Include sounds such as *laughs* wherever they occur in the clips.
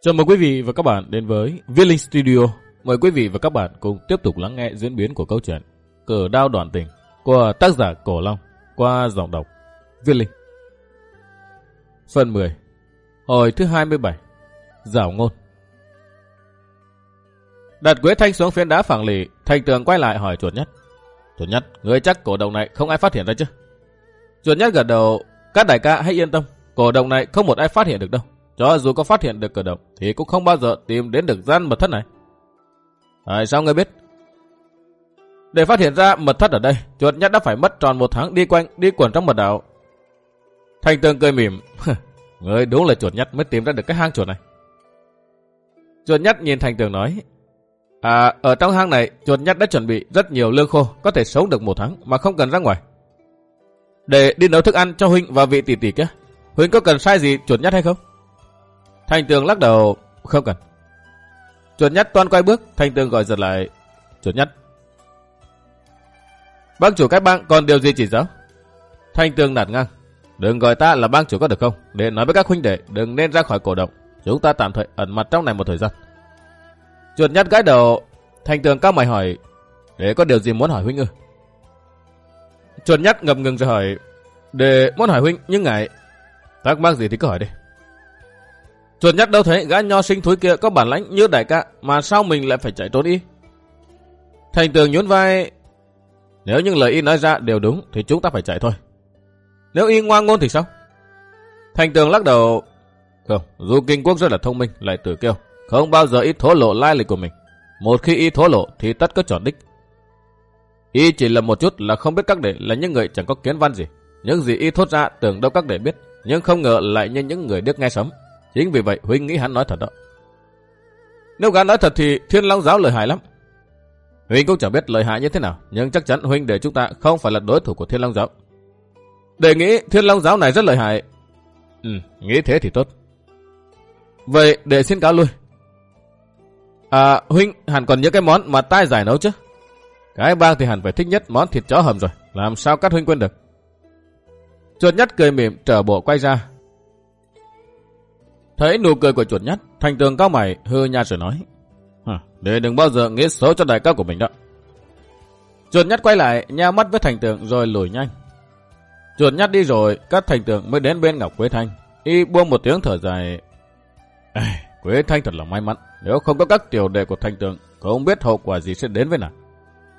Chào mừng quý vị và các bạn đến với Viết Linh Studio. Mời quý vị và các bạn cùng tiếp tục lắng nghe diễn biến của câu chuyện Cờ đao đoạn tình của tác giả Cổ Long qua giọng đọc Viết Linh. Phần 10 Hồi thứ 27 Giảo ngôn Đặt Quế Thanh xuống phiến đá phẳng lì, Thành tường quay lại hỏi chuột nhất. Chuột nhất, người chắc cổ động này không ai phát hiện ra chứ? Chuột nhất gật đầu, các đại ca hãy yên tâm, cổ động này không một ai phát hiện được đâu. Cho dù có phát hiện được cử động thì cũng không bao giờ tìm đến được gian mật thất này. À, sao ngươi biết? Để phát hiện ra mật thất ở đây, chuột nhất đã phải mất tròn một tháng đi quanh, đi quẩn trong mật đảo. Thành tường cười mỉm. *laughs* Ngươi đúng là chuột nhất mới tìm ra được cái hang chuột này. Chuột nhất nhìn thành tường nói. À, ở trong hang này, chuột nhất đã chuẩn bị rất nhiều lương khô, có thể sống được một tháng mà không cần ra ngoài. Để đi nấu thức ăn cho Huynh và vị tỷ tỷ kia. Huynh có cần sai gì chuột nhất hay không? Thành tường lắc đầu, không cần. Chuột nhất toan quay bước, thành tường gọi giật lại. Chuột nhất. Bác chủ các bang còn điều gì chỉ giáo? Thanh tường nạt ngang. Đừng gọi ta là bang chủ có được không? Để nói với các huynh đệ, đừng nên ra khỏi cổ động. Chúng ta tạm thời ẩn mặt trong này một thời gian. Chuột nhất gái đầu, thành tường cao mày hỏi, để có điều gì muốn hỏi huynh ư? Chuột nhất ngập ngừng rồi hỏi, để muốn hỏi huynh nhưng ngại. Thắc mắc gì thì cứ hỏi đi. Chuột nhất đâu thấy gã nho sinh thối kia có bản lãnh như đại ca mà sao mình lại phải chạy trốn y? Thành tường nhún vai, nếu những lời y nói ra đều đúng thì chúng ta phải chạy thôi. Nếu y ngoan ngôn thì sao? Thành tường lắc đầu, không, dù kinh quốc rất là thông minh, lại tự kêu, không bao giờ y thổ lộ lai lịch của mình. Một khi y thổ lộ thì tất có tròn đích. Y chỉ là một chút là không biết các đệ là những người chẳng có kiến văn gì. Những gì y thốt ra tưởng đâu các đệ biết, nhưng không ngờ lại như những người điếc nghe sấm. Chính vì vậy Huynh nghĩ hắn nói thật đó. Nếu gã nói thật thì thiên long giáo lợi hại lắm. Huynh cũng chẳng biết lợi hại như thế nào, nhưng chắc chắn Huynh để chúng ta không phải là đối thủ của thiên long giáo. Để nghĩ thiên long giáo này rất lợi hại. Ừ, nghĩ thế thì tốt. Vậy để xin cáo lui. À, Huynh hẳn còn nhớ cái món mà tai giải nấu chứ? Cái bang thì hẳn phải thích nhất món thịt chó hầm rồi, làm sao cắt Huynh quên được. Chuột nhất cười mỉm trở bộ quay ra, Thấy nụ cười của chuột nhắt thành tường cao mày hư nha rồi nói. Để đừng bao giờ nghĩ xấu cho đại ca của mình đó. Chuột nhắt quay lại, nha mắt với thành tường rồi lùi nhanh. Chuột nhắt đi rồi, các thành tường mới đến bên Ngọc Quế Thanh. Y buông một tiếng thở dài. Ê, Quế Thanh thật là may mắn. Nếu không có các tiểu đệ của thành tường, không biết hậu quả gì sẽ đến với nàng.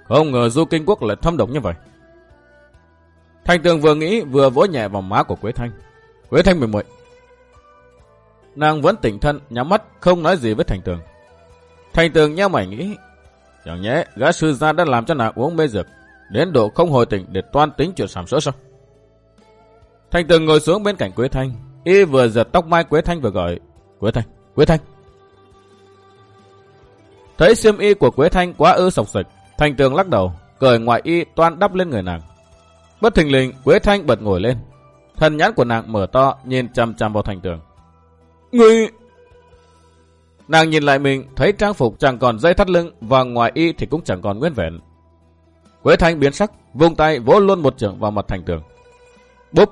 Không ngờ Du Kinh Quốc lại thâm độc như vậy. Thành tường vừa nghĩ vừa vỗ nhẹ vào má của Quế Thanh. Quế Thanh mềm muội Nàng vẫn tỉnh thân, nhắm mắt, không nói gì với Thành Tường. Thành Tường nheo mày nghĩ, chẳng nhẽ gã sư gia đã làm cho nàng uống mê dược, đến độ không hồi tỉnh để toan tính chuyện sàm sỡ sao? Thành Tường ngồi xuống bên cạnh Quế Thanh, y vừa giật tóc mai Quế Thanh vừa gọi, Quế Thanh, Quế Thanh. Thấy xiêm y của Quế Thanh quá ư sọc sạch, Thành Tường lắc đầu, cởi ngoại y toan đắp lên người nàng. Bất thình lình, Quế Thanh bật ngồi lên. Thần nhãn của nàng mở to, nhìn chăm chăm vào Thành Tường. Ngươi... Nàng nhìn lại mình, thấy trang phục chẳng còn dây thắt lưng và ngoài y thì cũng chẳng còn nguyên vẹn. Quế Thanh biến sắc, vung tay vỗ luôn một trường vào mặt thành tường. Búp!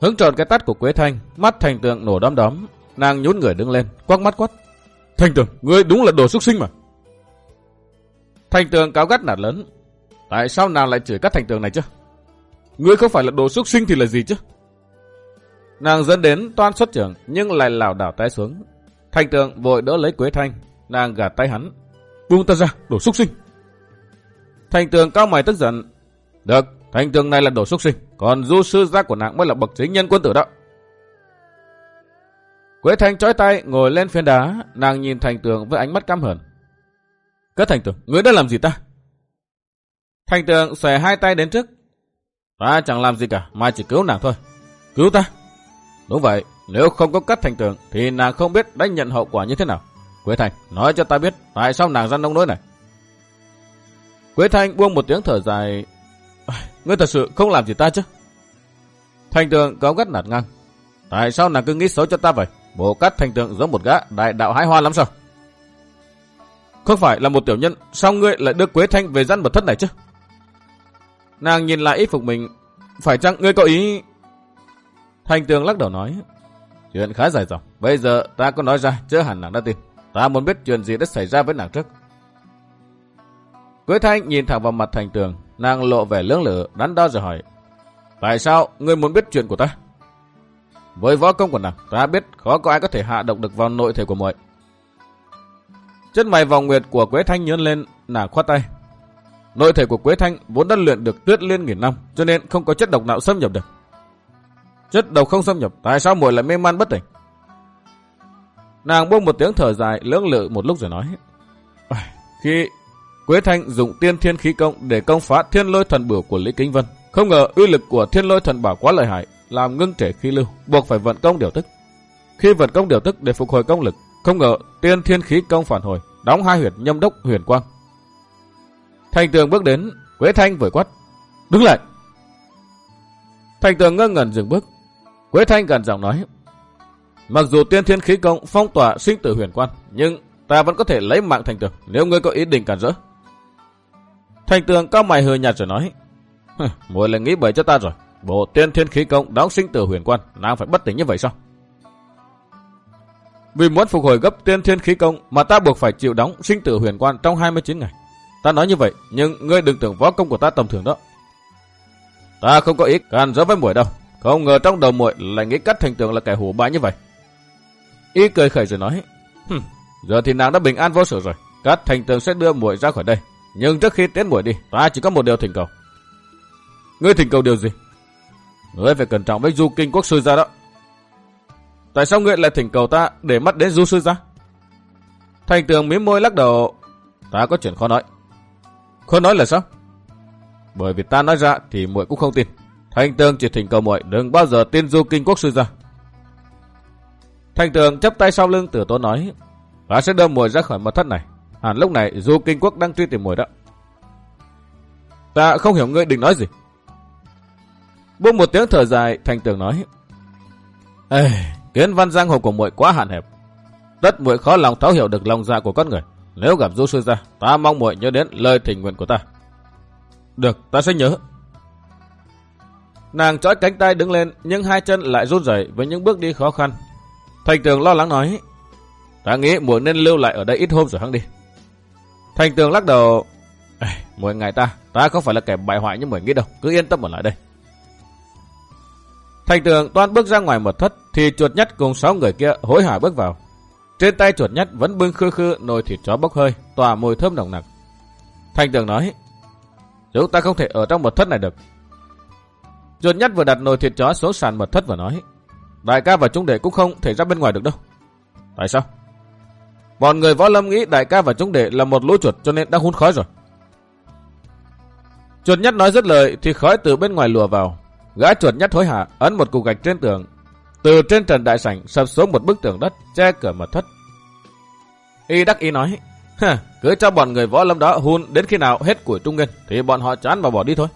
Hứng tròn cái tắt của Quế Thanh, mắt thành tường nổ đom đóm. Nàng nhún người đứng lên, quắc mắt quát. Thành tường, ngươi đúng là đồ xuất sinh mà. Thành tường cáo gắt nạt lớn. Tại sao nàng lại chửi các thành tường này chứ? Ngươi không phải là đồ xuất sinh thì là gì chứ? Nàng dẫn đến toan xuất trưởng nhưng lại lảo đảo tay xuống. Thanh tường vội đỡ lấy Quế Thanh. Nàng gạt tay hắn. Buông ta ra, đổ xúc sinh. Thanh tường cao mày tức giận. Được, thanh tường này là đổ xúc sinh. Còn du sư gia của nàng mới là bậc chính nhân quân tử đó. Quế Thanh chói tay ngồi lên phiến đá. Nàng nhìn thành tường với ánh mắt căm hờn. Các thành tường, ngươi đã làm gì ta? Thành tường xòe hai tay đến trước. Ta chẳng làm gì cả, mà chỉ cứu nàng thôi. Cứu ta? Đúng vậy, nếu không có cắt thành tường thì nàng không biết đánh nhận hậu quả như thế nào. Quế Thành, nói cho ta biết tại sao nàng ra nông nỗi này. Quế Thanh buông một tiếng thở dài. Ngươi thật sự không làm gì ta chứ? Thành tường có gắt nạt ngang. Tại sao nàng cứ nghĩ xấu cho ta vậy? Bộ cắt thành tường giống một gã đại đạo hái hoa lắm sao? Không phải là một tiểu nhân, sao ngươi lại đưa Quế Thanh về dân mật thất này chứ? Nàng nhìn lại y phục mình, phải chăng ngươi có ý Thành tường lắc đầu nói. Chuyện khá dài dòng. Bây giờ ta có nói ra, chứ hẳn nàng đã tin. Ta muốn biết chuyện gì đã xảy ra với nàng trước. Quế Thanh nhìn thẳng vào mặt thành tường, nàng lộ vẻ lưỡng lự, đắn đo rồi hỏi. Tại sao ngươi muốn biết chuyện của ta? Với võ công của nàng, ta biết khó có ai có thể hạ độc được vào nội thể của muội. Chân mày vòng nguyệt của Quế Thanh nhớn lên, nàng khoát tay. Nội thể của Quế Thanh vốn đã luyện được tuyết liên nghìn năm, cho nên không có chất độc nào xâm nhập được. Chất độc không xâm nhập, tại sao muội lại mê man bất tỉnh? Nàng buông một tiếng thở dài, lưỡng lự một lúc rồi nói. Khi Quế Thanh dùng tiên thiên khí công để công phá thiên lôi thần bửu của Lý Kính Vân, không ngờ uy lực của thiên lôi thần bảo quá lợi hại, làm ngưng trệ khí lưu, buộc phải vận công điều tức. Khi vận công điều tức để phục hồi công lực, không ngờ tiên thiên khí công phản hồi, đóng hai huyệt nhâm đốc huyền quang. Thành tường bước đến, Quế Thanh vừa quát. Đứng lại! Thành tường ngơ ngẩn dừng bước. Quế Thanh gần giọng nói. Mặc dù tiên thiên khí công phong tỏa sinh tử huyền quan, nhưng ta vẫn có thể lấy mạng thành tường nếu ngươi có ý định cản rỡ. Thành tường cao mày hơi nhạt rồi nói. mỗi lần nghĩ bậy cho ta rồi. Bộ tiên thiên khí công đóng sinh tử huyền quan, nàng phải bất tỉnh như vậy sao? Vì muốn phục hồi gấp tiên thiên khí công mà ta buộc phải chịu đóng sinh tử huyền quan trong 29 ngày. Ta nói như vậy, nhưng ngươi đừng tưởng võ công của ta tầm thường đó. Ta không có ý can rỡ với muội đâu. Không ngờ trong đầu muội lại nghĩ cắt thành tường là kẻ hủ bại như vậy. Y cười khẩy rồi nói, Hừm, giờ thì nàng đã bình an vô sự rồi. Cắt thành tường sẽ đưa muội ra khỏi đây. Nhưng trước khi tiến muội đi, ta chỉ có một điều thỉnh cầu. Ngươi thỉnh cầu điều gì? Ngươi phải cẩn trọng với du kinh quốc sư gia đó. Tại sao ngươi lại thỉnh cầu ta để mắt đến du sư gia? Thành tường mím môi lắc đầu. Ta có chuyện khó nói. Khó nói là sao? Bởi vì ta nói ra thì muội cũng không tin. Thanh tường chỉ thỉnh cầu muội đừng bao giờ tin du kinh quốc sư ra. Thành tường chấp tay sau lưng tử tố nói. Ta sẽ đưa muội ra khỏi mật thất này. Hẳn lúc này du kinh quốc đang truy tìm muội đó. Ta không hiểu ngươi định nói gì. Buông một tiếng thở dài, thành tường nói. Ê, kiến văn giang hồ của muội quá hạn hẹp. Tất muội khó lòng thấu hiểu được lòng dạ của con người. Nếu gặp du sư gia, ta mong muội nhớ đến lời thỉnh nguyện của ta. Được, ta sẽ nhớ. Nàng chói cánh tay đứng lên, nhưng hai chân lại run rẩy với những bước đi khó khăn. Thành tường lo lắng nói, ta nghĩ muội nên lưu lại ở đây ít hôm rồi hắn đi. Thành tường lắc đầu, muội ngày ta, ta không phải là kẻ bại hoại như muội nghĩ đâu, cứ yên tâm ở lại đây. Thành tường toan bước ra ngoài một thất, thì chuột nhất cùng sáu người kia hối hả bước vào. Trên tay chuột nhất vẫn bưng khư khư nồi thịt chó bốc hơi, tỏa mùi thơm nồng nặc. Thành tường nói, chúng ta không thể ở trong mật thất này được. Chuột nhất vừa đặt nồi thịt chó xuống sàn mật thất và nói, đại ca và chúng đệ cũng không thể ra bên ngoài được đâu. Tại sao? Bọn người võ lâm nghĩ đại ca và chúng đệ là một lũ chuột cho nên đã hút khói rồi. Chuột nhất nói rất lời thì khói từ bên ngoài lùa vào. Gã chuột nhất hối hả ấn một cục gạch trên tường từ trên trần đại sảnh sập xuống một bức tường đất che cửa mật thất. Y đắc y nói, cứ cho bọn người võ lâm đó hun đến khi nào hết củi trung nguyên thì bọn họ chán và bỏ đi thôi.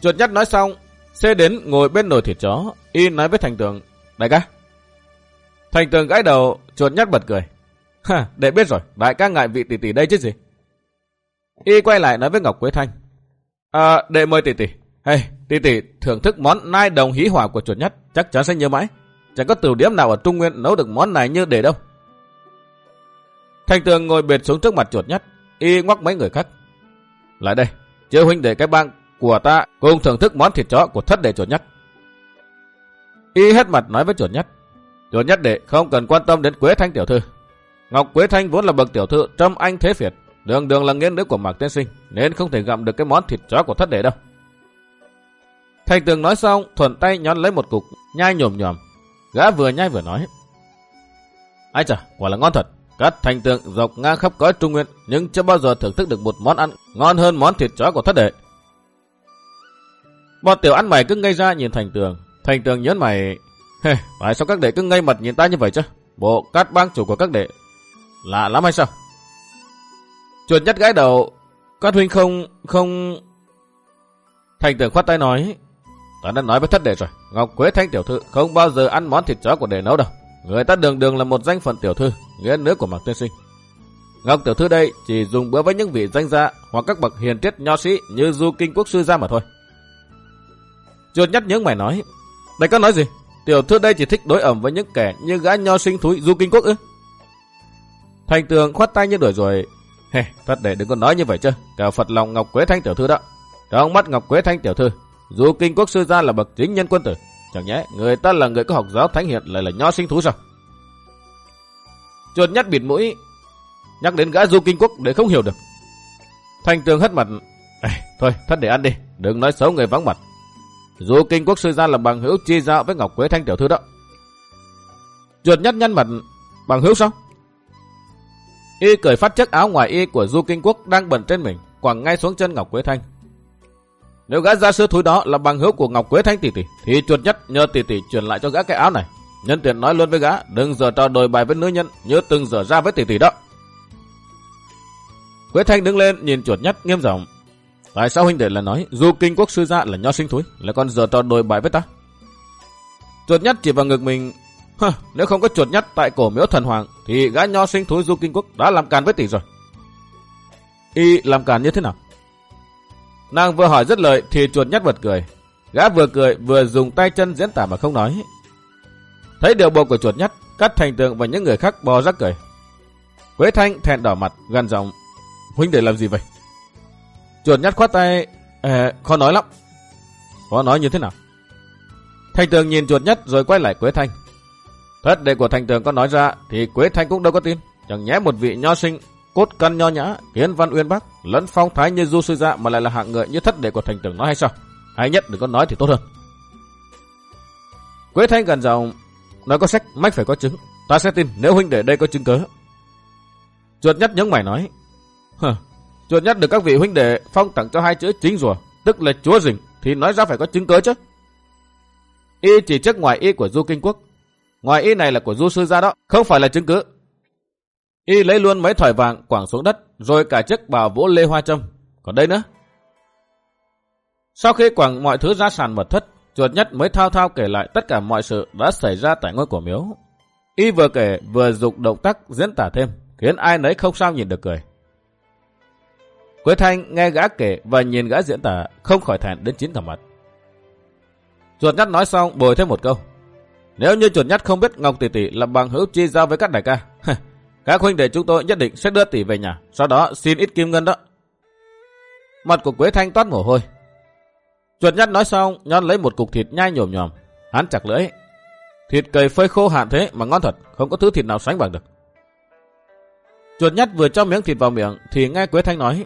Chuột nhắt nói xong, xe đến ngồi bên nồi thịt chó, y nói với thành tường, đại ca. Thành tường gãi đầu, chuột nhắt bật cười. Ha, để biết rồi, đại ca ngại vị tỷ tỷ đây chứ gì. Y quay lại nói với Ngọc Quế Thanh. À, để mời tỷ tỷ. Hey, tỷ tỷ thưởng thức món nai đồng hí hỏa của chuột nhất, chắc chắn sẽ nhớ mãi. Chẳng có tiểu điểm nào ở Trung Nguyên nấu được món này như để đâu. Thành tường ngồi bệt xuống trước mặt chuột nhất, y ngoắc mấy người khác. Lại đây, chưa huynh để cái bang của ta cùng thưởng thức món thịt chó của thất đệ chuột nhất. Y hết mặt nói với chuột nhất. Chuột nhất đệ không cần quan tâm đến Quế Thanh tiểu thư. Ngọc Quế Thanh vốn là bậc tiểu thư trong anh thế phiệt, đường đường là nghiên nữ của Mạc Tiên Sinh, nên không thể gặm được cái món thịt chó của thất đệ đâu. Thành tường nói xong, thuận tay nhón lấy một cục, nhai nhồm nhòm. Gã vừa nhai vừa nói. Ai chà, quả là ngon thật. Các thành tường dọc ngang khắp cõi Trung Nguyên, nhưng chưa bao giờ thưởng thức được một món ăn ngon hơn món thịt chó của thất đệ. Bọn tiểu ăn mày cứ ngây ra nhìn thành tường. Thành tường nhớn mày, hey, tại sao các đệ cứ ngây mặt nhìn ta như vậy chứ? Bộ cát bang chủ của các đệ. Lạ lắm hay sao? Chuột nhất gái đầu, các huynh không, không... Thành tường khoát tay nói, Ta đã nói với thất đệ rồi, Ngọc Quế Thanh tiểu thư không bao giờ ăn món thịt chó của đệ nấu đâu. Người ta đường đường là một danh phận tiểu thư, nghĩa nữ của Mạc Tiên Sinh. Ngọc tiểu thư đây chỉ dùng bữa với những vị danh gia hoặc các bậc hiền triết nho sĩ như du kinh quốc sư ra mà thôi. Chuột nhất nhớ mày nói, đây có nói gì? Tiểu thư đây chỉ thích đối ẩm với những kẻ như gã nho sinh thúi du kinh quốc ư? Thành tường khoát tay như đuổi rồi. Hề, thật để đừng có nói như vậy chứ. Cả Phật lòng Ngọc Quế Thanh tiểu thư đó. Trong mắt Ngọc Quế Thanh tiểu thư, du kinh quốc sư gia là bậc chính nhân quân tử. Chẳng nhẽ người ta là người có học giáo thánh hiền lại là nho sinh thú sao? Chuột nhắt bịt mũi, nhắc đến gã du kinh quốc để không hiểu được. Thành tường hất mặt. thôi, thất để ăn đi, đừng nói xấu người vắng mặt. Dù kinh quốc sư gia là bằng hữu chi giao với Ngọc Quế Thanh tiểu thư đó. Chuột nhất nhân mặt, bằng hữu sao? Y cởi phát chiếc áo ngoài y của Du Kinh Quốc đang bẩn trên mình, quẳng ngay xuống chân Ngọc Quế Thanh. Nếu gã gia sư thúi đó là bằng hữu của Ngọc Quế Thanh tỷ tỷ, thì chuột nhất nhờ tỷ tỷ truyền lại cho gã cái áo này. Nhân tiện nói luôn với gã, đừng giờ trò đồi bài với nữ nhân, nhớ từng giờ ra với tỷ tỷ đó. Quế Thanh đứng lên nhìn chuột nhất nghiêm giọng. Tại sao huynh đệ là nói Du Kinh Quốc sư gia là nho sinh thúi, là con giờ trò đồi bài với ta? Chuột nhất chỉ vào ngực mình Hơ, nếu không có chuột nhất tại cổ miếu thần hoàng, thì gã nho sinh thúi du kinh quốc đã làm càn với tỷ rồi. Y làm càn như thế nào? Nàng vừa hỏi rất lời thì chuột nhất bật cười. Gã vừa cười vừa dùng tay chân diễn tả mà không nói. Thấy điều bộ của chuột nhất, cắt thành tượng và những người khác bò rắc cười. Quế Thanh thẹn đỏ mặt, gần giọng. Huynh để làm gì vậy? Chuột nhát khoát tay. À, khó nói lắm. Khó nói như thế nào? Thanh tường nhìn chuột nhất rồi quay lại Quế Thanh. Thất đệ của Thanh tường có nói ra thì Quế Thanh cũng đâu có tin. Chẳng nhẽ một vị nho sinh, cốt căn nho nhã, kiến văn uyên bác, lẫn phong thái như du sư dạ mà lại là hạng người như thất đệ của Thanh tường nói hay sao? Hay nhất đừng có nói thì tốt hơn. Quế Thanh gần giọng, nói có sách, mách phải có chứng. Ta sẽ tin nếu huynh để đây có chứng cớ. Chuột nhất nhớ mày nói, Hờ, chuột nhất được các vị huynh đệ phong tặng cho hai chữ chính rùa, tức là chúa rình, thì nói ra phải có chứng cớ chứ. Y chỉ trước ngoài y của du kinh quốc, Ngoài y này là của du sư gia đó, không phải là chứng cứ. Y lấy luôn mấy thỏi vàng quảng xuống đất, rồi cả chiếc bào vỗ lê hoa trâm. Còn đây nữa. Sau khi quảng mọi thứ ra sàn mật thất, chuột nhất mới thao thao kể lại tất cả mọi sự đã xảy ra tại ngôi cổ miếu. Y vừa kể vừa dục động tác diễn tả thêm, khiến ai nấy không sao nhìn được cười. Quế Thanh nghe gã kể và nhìn gã diễn tả, không khỏi thẹn đến chín cả mặt. Chuột nhất nói xong bồi thêm một câu. Nếu như chuột nhất không biết Ngọc Tỷ Tỷ là bằng hữu chi giao với các đại ca, các huynh đệ chúng tôi nhất định sẽ đưa tỷ về nhà, sau đó xin ít kim ngân đó. Mặt của Quế Thanh toát mồ hôi. Chuột nhất nói xong, nhón lấy một cục thịt nhai nhồm nhòm. Hắn chặt lưỡi. Thịt cầy phơi khô hạn thế mà ngon thật, không có thứ thịt nào sánh bằng được. Chuột nhất vừa cho miếng thịt vào miệng thì nghe Quế Thanh nói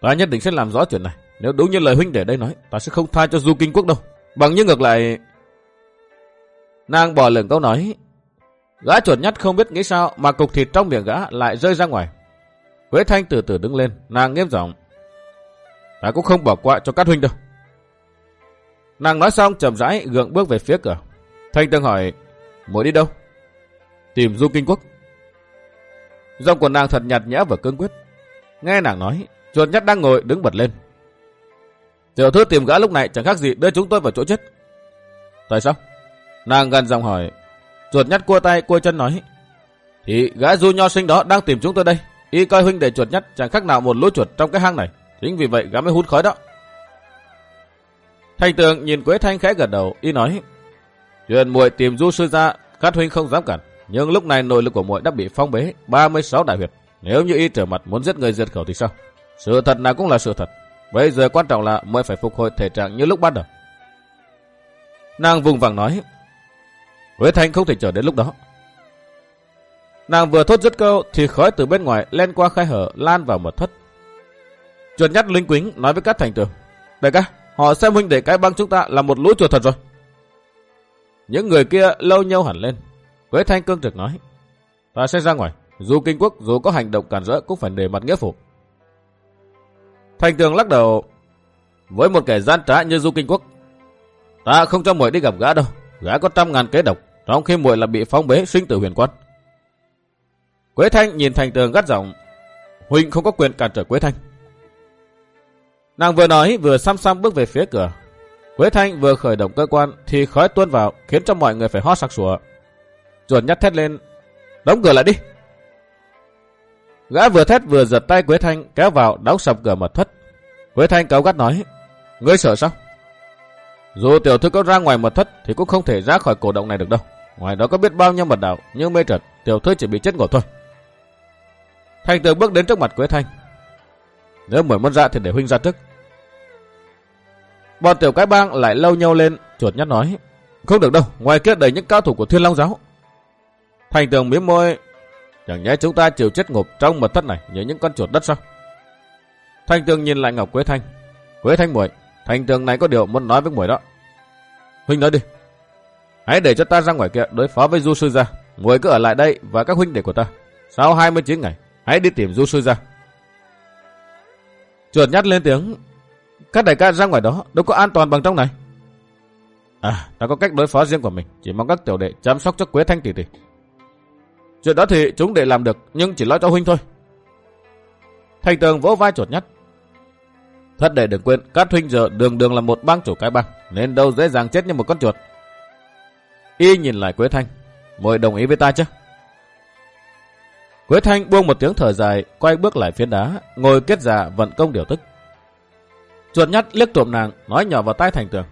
Ta nhất định sẽ làm rõ chuyện này. Nếu đúng như lời huynh để đây nói, ta sẽ không tha cho Du Kinh Quốc đâu. Bằng như ngược lại, Nàng bỏ lửng câu nói. Gã chuột nhất không biết nghĩ sao mà cục thịt trong miệng gã lại rơi ra ngoài. Quế Thanh từ từ đứng lên, nàng nghiêm giọng. Ta cũng không bỏ qua cho các huynh đâu. Nàng nói xong chậm rãi gượng bước về phía cửa. Thanh Tương hỏi, muốn đi đâu? Tìm Du Kinh Quốc. Giọng của nàng thật nhạt nhẽ và cương quyết. Nghe nàng nói, chuột nhắt đang ngồi đứng bật lên. Tiểu thư tìm gã lúc này chẳng khác gì đưa chúng tôi vào chỗ chết. Tại sao? Nàng gần giọng hỏi. Chuột nhắt cua tay, cua chân nói. Thì gã du nho sinh đó đang tìm chúng tôi đây. Y coi huynh để chuột nhắt chẳng khác nào một lũ chuột trong cái hang này. Chính vì vậy gã mới hút khói đó. Thành tường nhìn Quế Thanh khẽ gật đầu. Y nói. Chuyện muội tìm du sư ra. Khát huynh không dám cản. Nhưng lúc này nội lực của muội đã bị phong bế 36 đại huyệt. Nếu như y trở mặt muốn giết người diệt khẩu thì sao? Sự thật nào cũng là sự thật. Bây giờ quan trọng là mới phải phục hồi thể trạng như lúc bắt đầu. Nàng vùng vàng nói. Huế Thanh không thể chờ đến lúc đó. Nàng vừa thốt dứt câu thì khói từ bên ngoài len qua khai hở lan vào mật thất. Chuột nhắt linh quính nói với các thành tường. Đại ca, họ xem huynh để cái băng chúng ta là một lũ chuột thật rồi. Những người kia lâu nhau hẳn lên. Huế Thanh cương trực nói. Ta sẽ ra ngoài. Dù kinh quốc dù có hành động cản rỡ cũng phải để mặt nghĩa phục. Thanh tường lắc đầu. Với một kẻ gian trá như Du Kinh Quốc, ta không cho muội đi gặp gã đâu. Gã có trăm ngàn kế độc, trong khi muội là bị phong bế sinh tử huyền quan. Quế Thanh nhìn Thanh tường gắt giọng, Huynh không có quyền cản trở Quế Thanh. Nàng vừa nói vừa xăm xăm bước về phía cửa. Quế Thanh vừa khởi động cơ quan thì khói tuôn vào khiến cho mọi người phải hót sặc sủa. Chuột nhắt thét lên, đóng cửa lại đi. Gã vừa thét vừa giật tay Quế Thanh kéo vào đóng sập cửa mật thất. Quế Thanh cáo gắt nói, ngươi sợ sao? Dù tiểu thư có ra ngoài mật thất thì cũng không thể ra khỏi cổ động này được đâu. Ngoài đó có biết bao nhiêu mật đạo, nhưng mê trật, tiểu thư chỉ bị chết ngột thôi. Thành tường bước đến trước mặt Quế Thanh. Nếu mới muốn ra thì để huynh ra trước. Bọn tiểu cái bang lại lâu nhau lên, chuột nhắt nói. Không được đâu, ngoài kia đầy những cao thủ của Thiên Long Giáo. Thành tường miếm môi. Chẳng nhẽ chúng ta chịu chết ngục trong mật thất này như những con chuột đất sao? Thanh tường nhìn lại Ngọc Quế Thanh. Quế Thanh muội, Thanh tường này có điều muốn nói với muội đó. Huynh nói đi. Hãy để cho ta ra ngoài kia đối phó với Du Sư gia. Muội cứ ở lại đây và các huynh đệ của ta. Sau 29 ngày, hãy đi tìm Du Sư gia. Chuột nhắt lên tiếng. Các đại ca ra ngoài đó đâu có an toàn bằng trong này. À, ta có cách đối phó riêng của mình. Chỉ mong các tiểu đệ chăm sóc cho Quế Thanh tỷ tỷ. Chuyện đó thì chúng để làm được, nhưng chỉ lo cho huynh thôi. Thành tường vỗ vai chuột nhất Thất đệ đừng quên, các huynh giờ đường đường là một bang chủ cái bang, nên đâu dễ dàng chết như một con chuột. Y nhìn lại Quế Thanh, mời đồng ý với ta chứ? Quế Thanh buông một tiếng thở dài, quay bước lại phiến đá, ngồi kết giả vận công điều tức. Chuột nhắt liếc trộm nàng, nói nhỏ vào tai thành tường.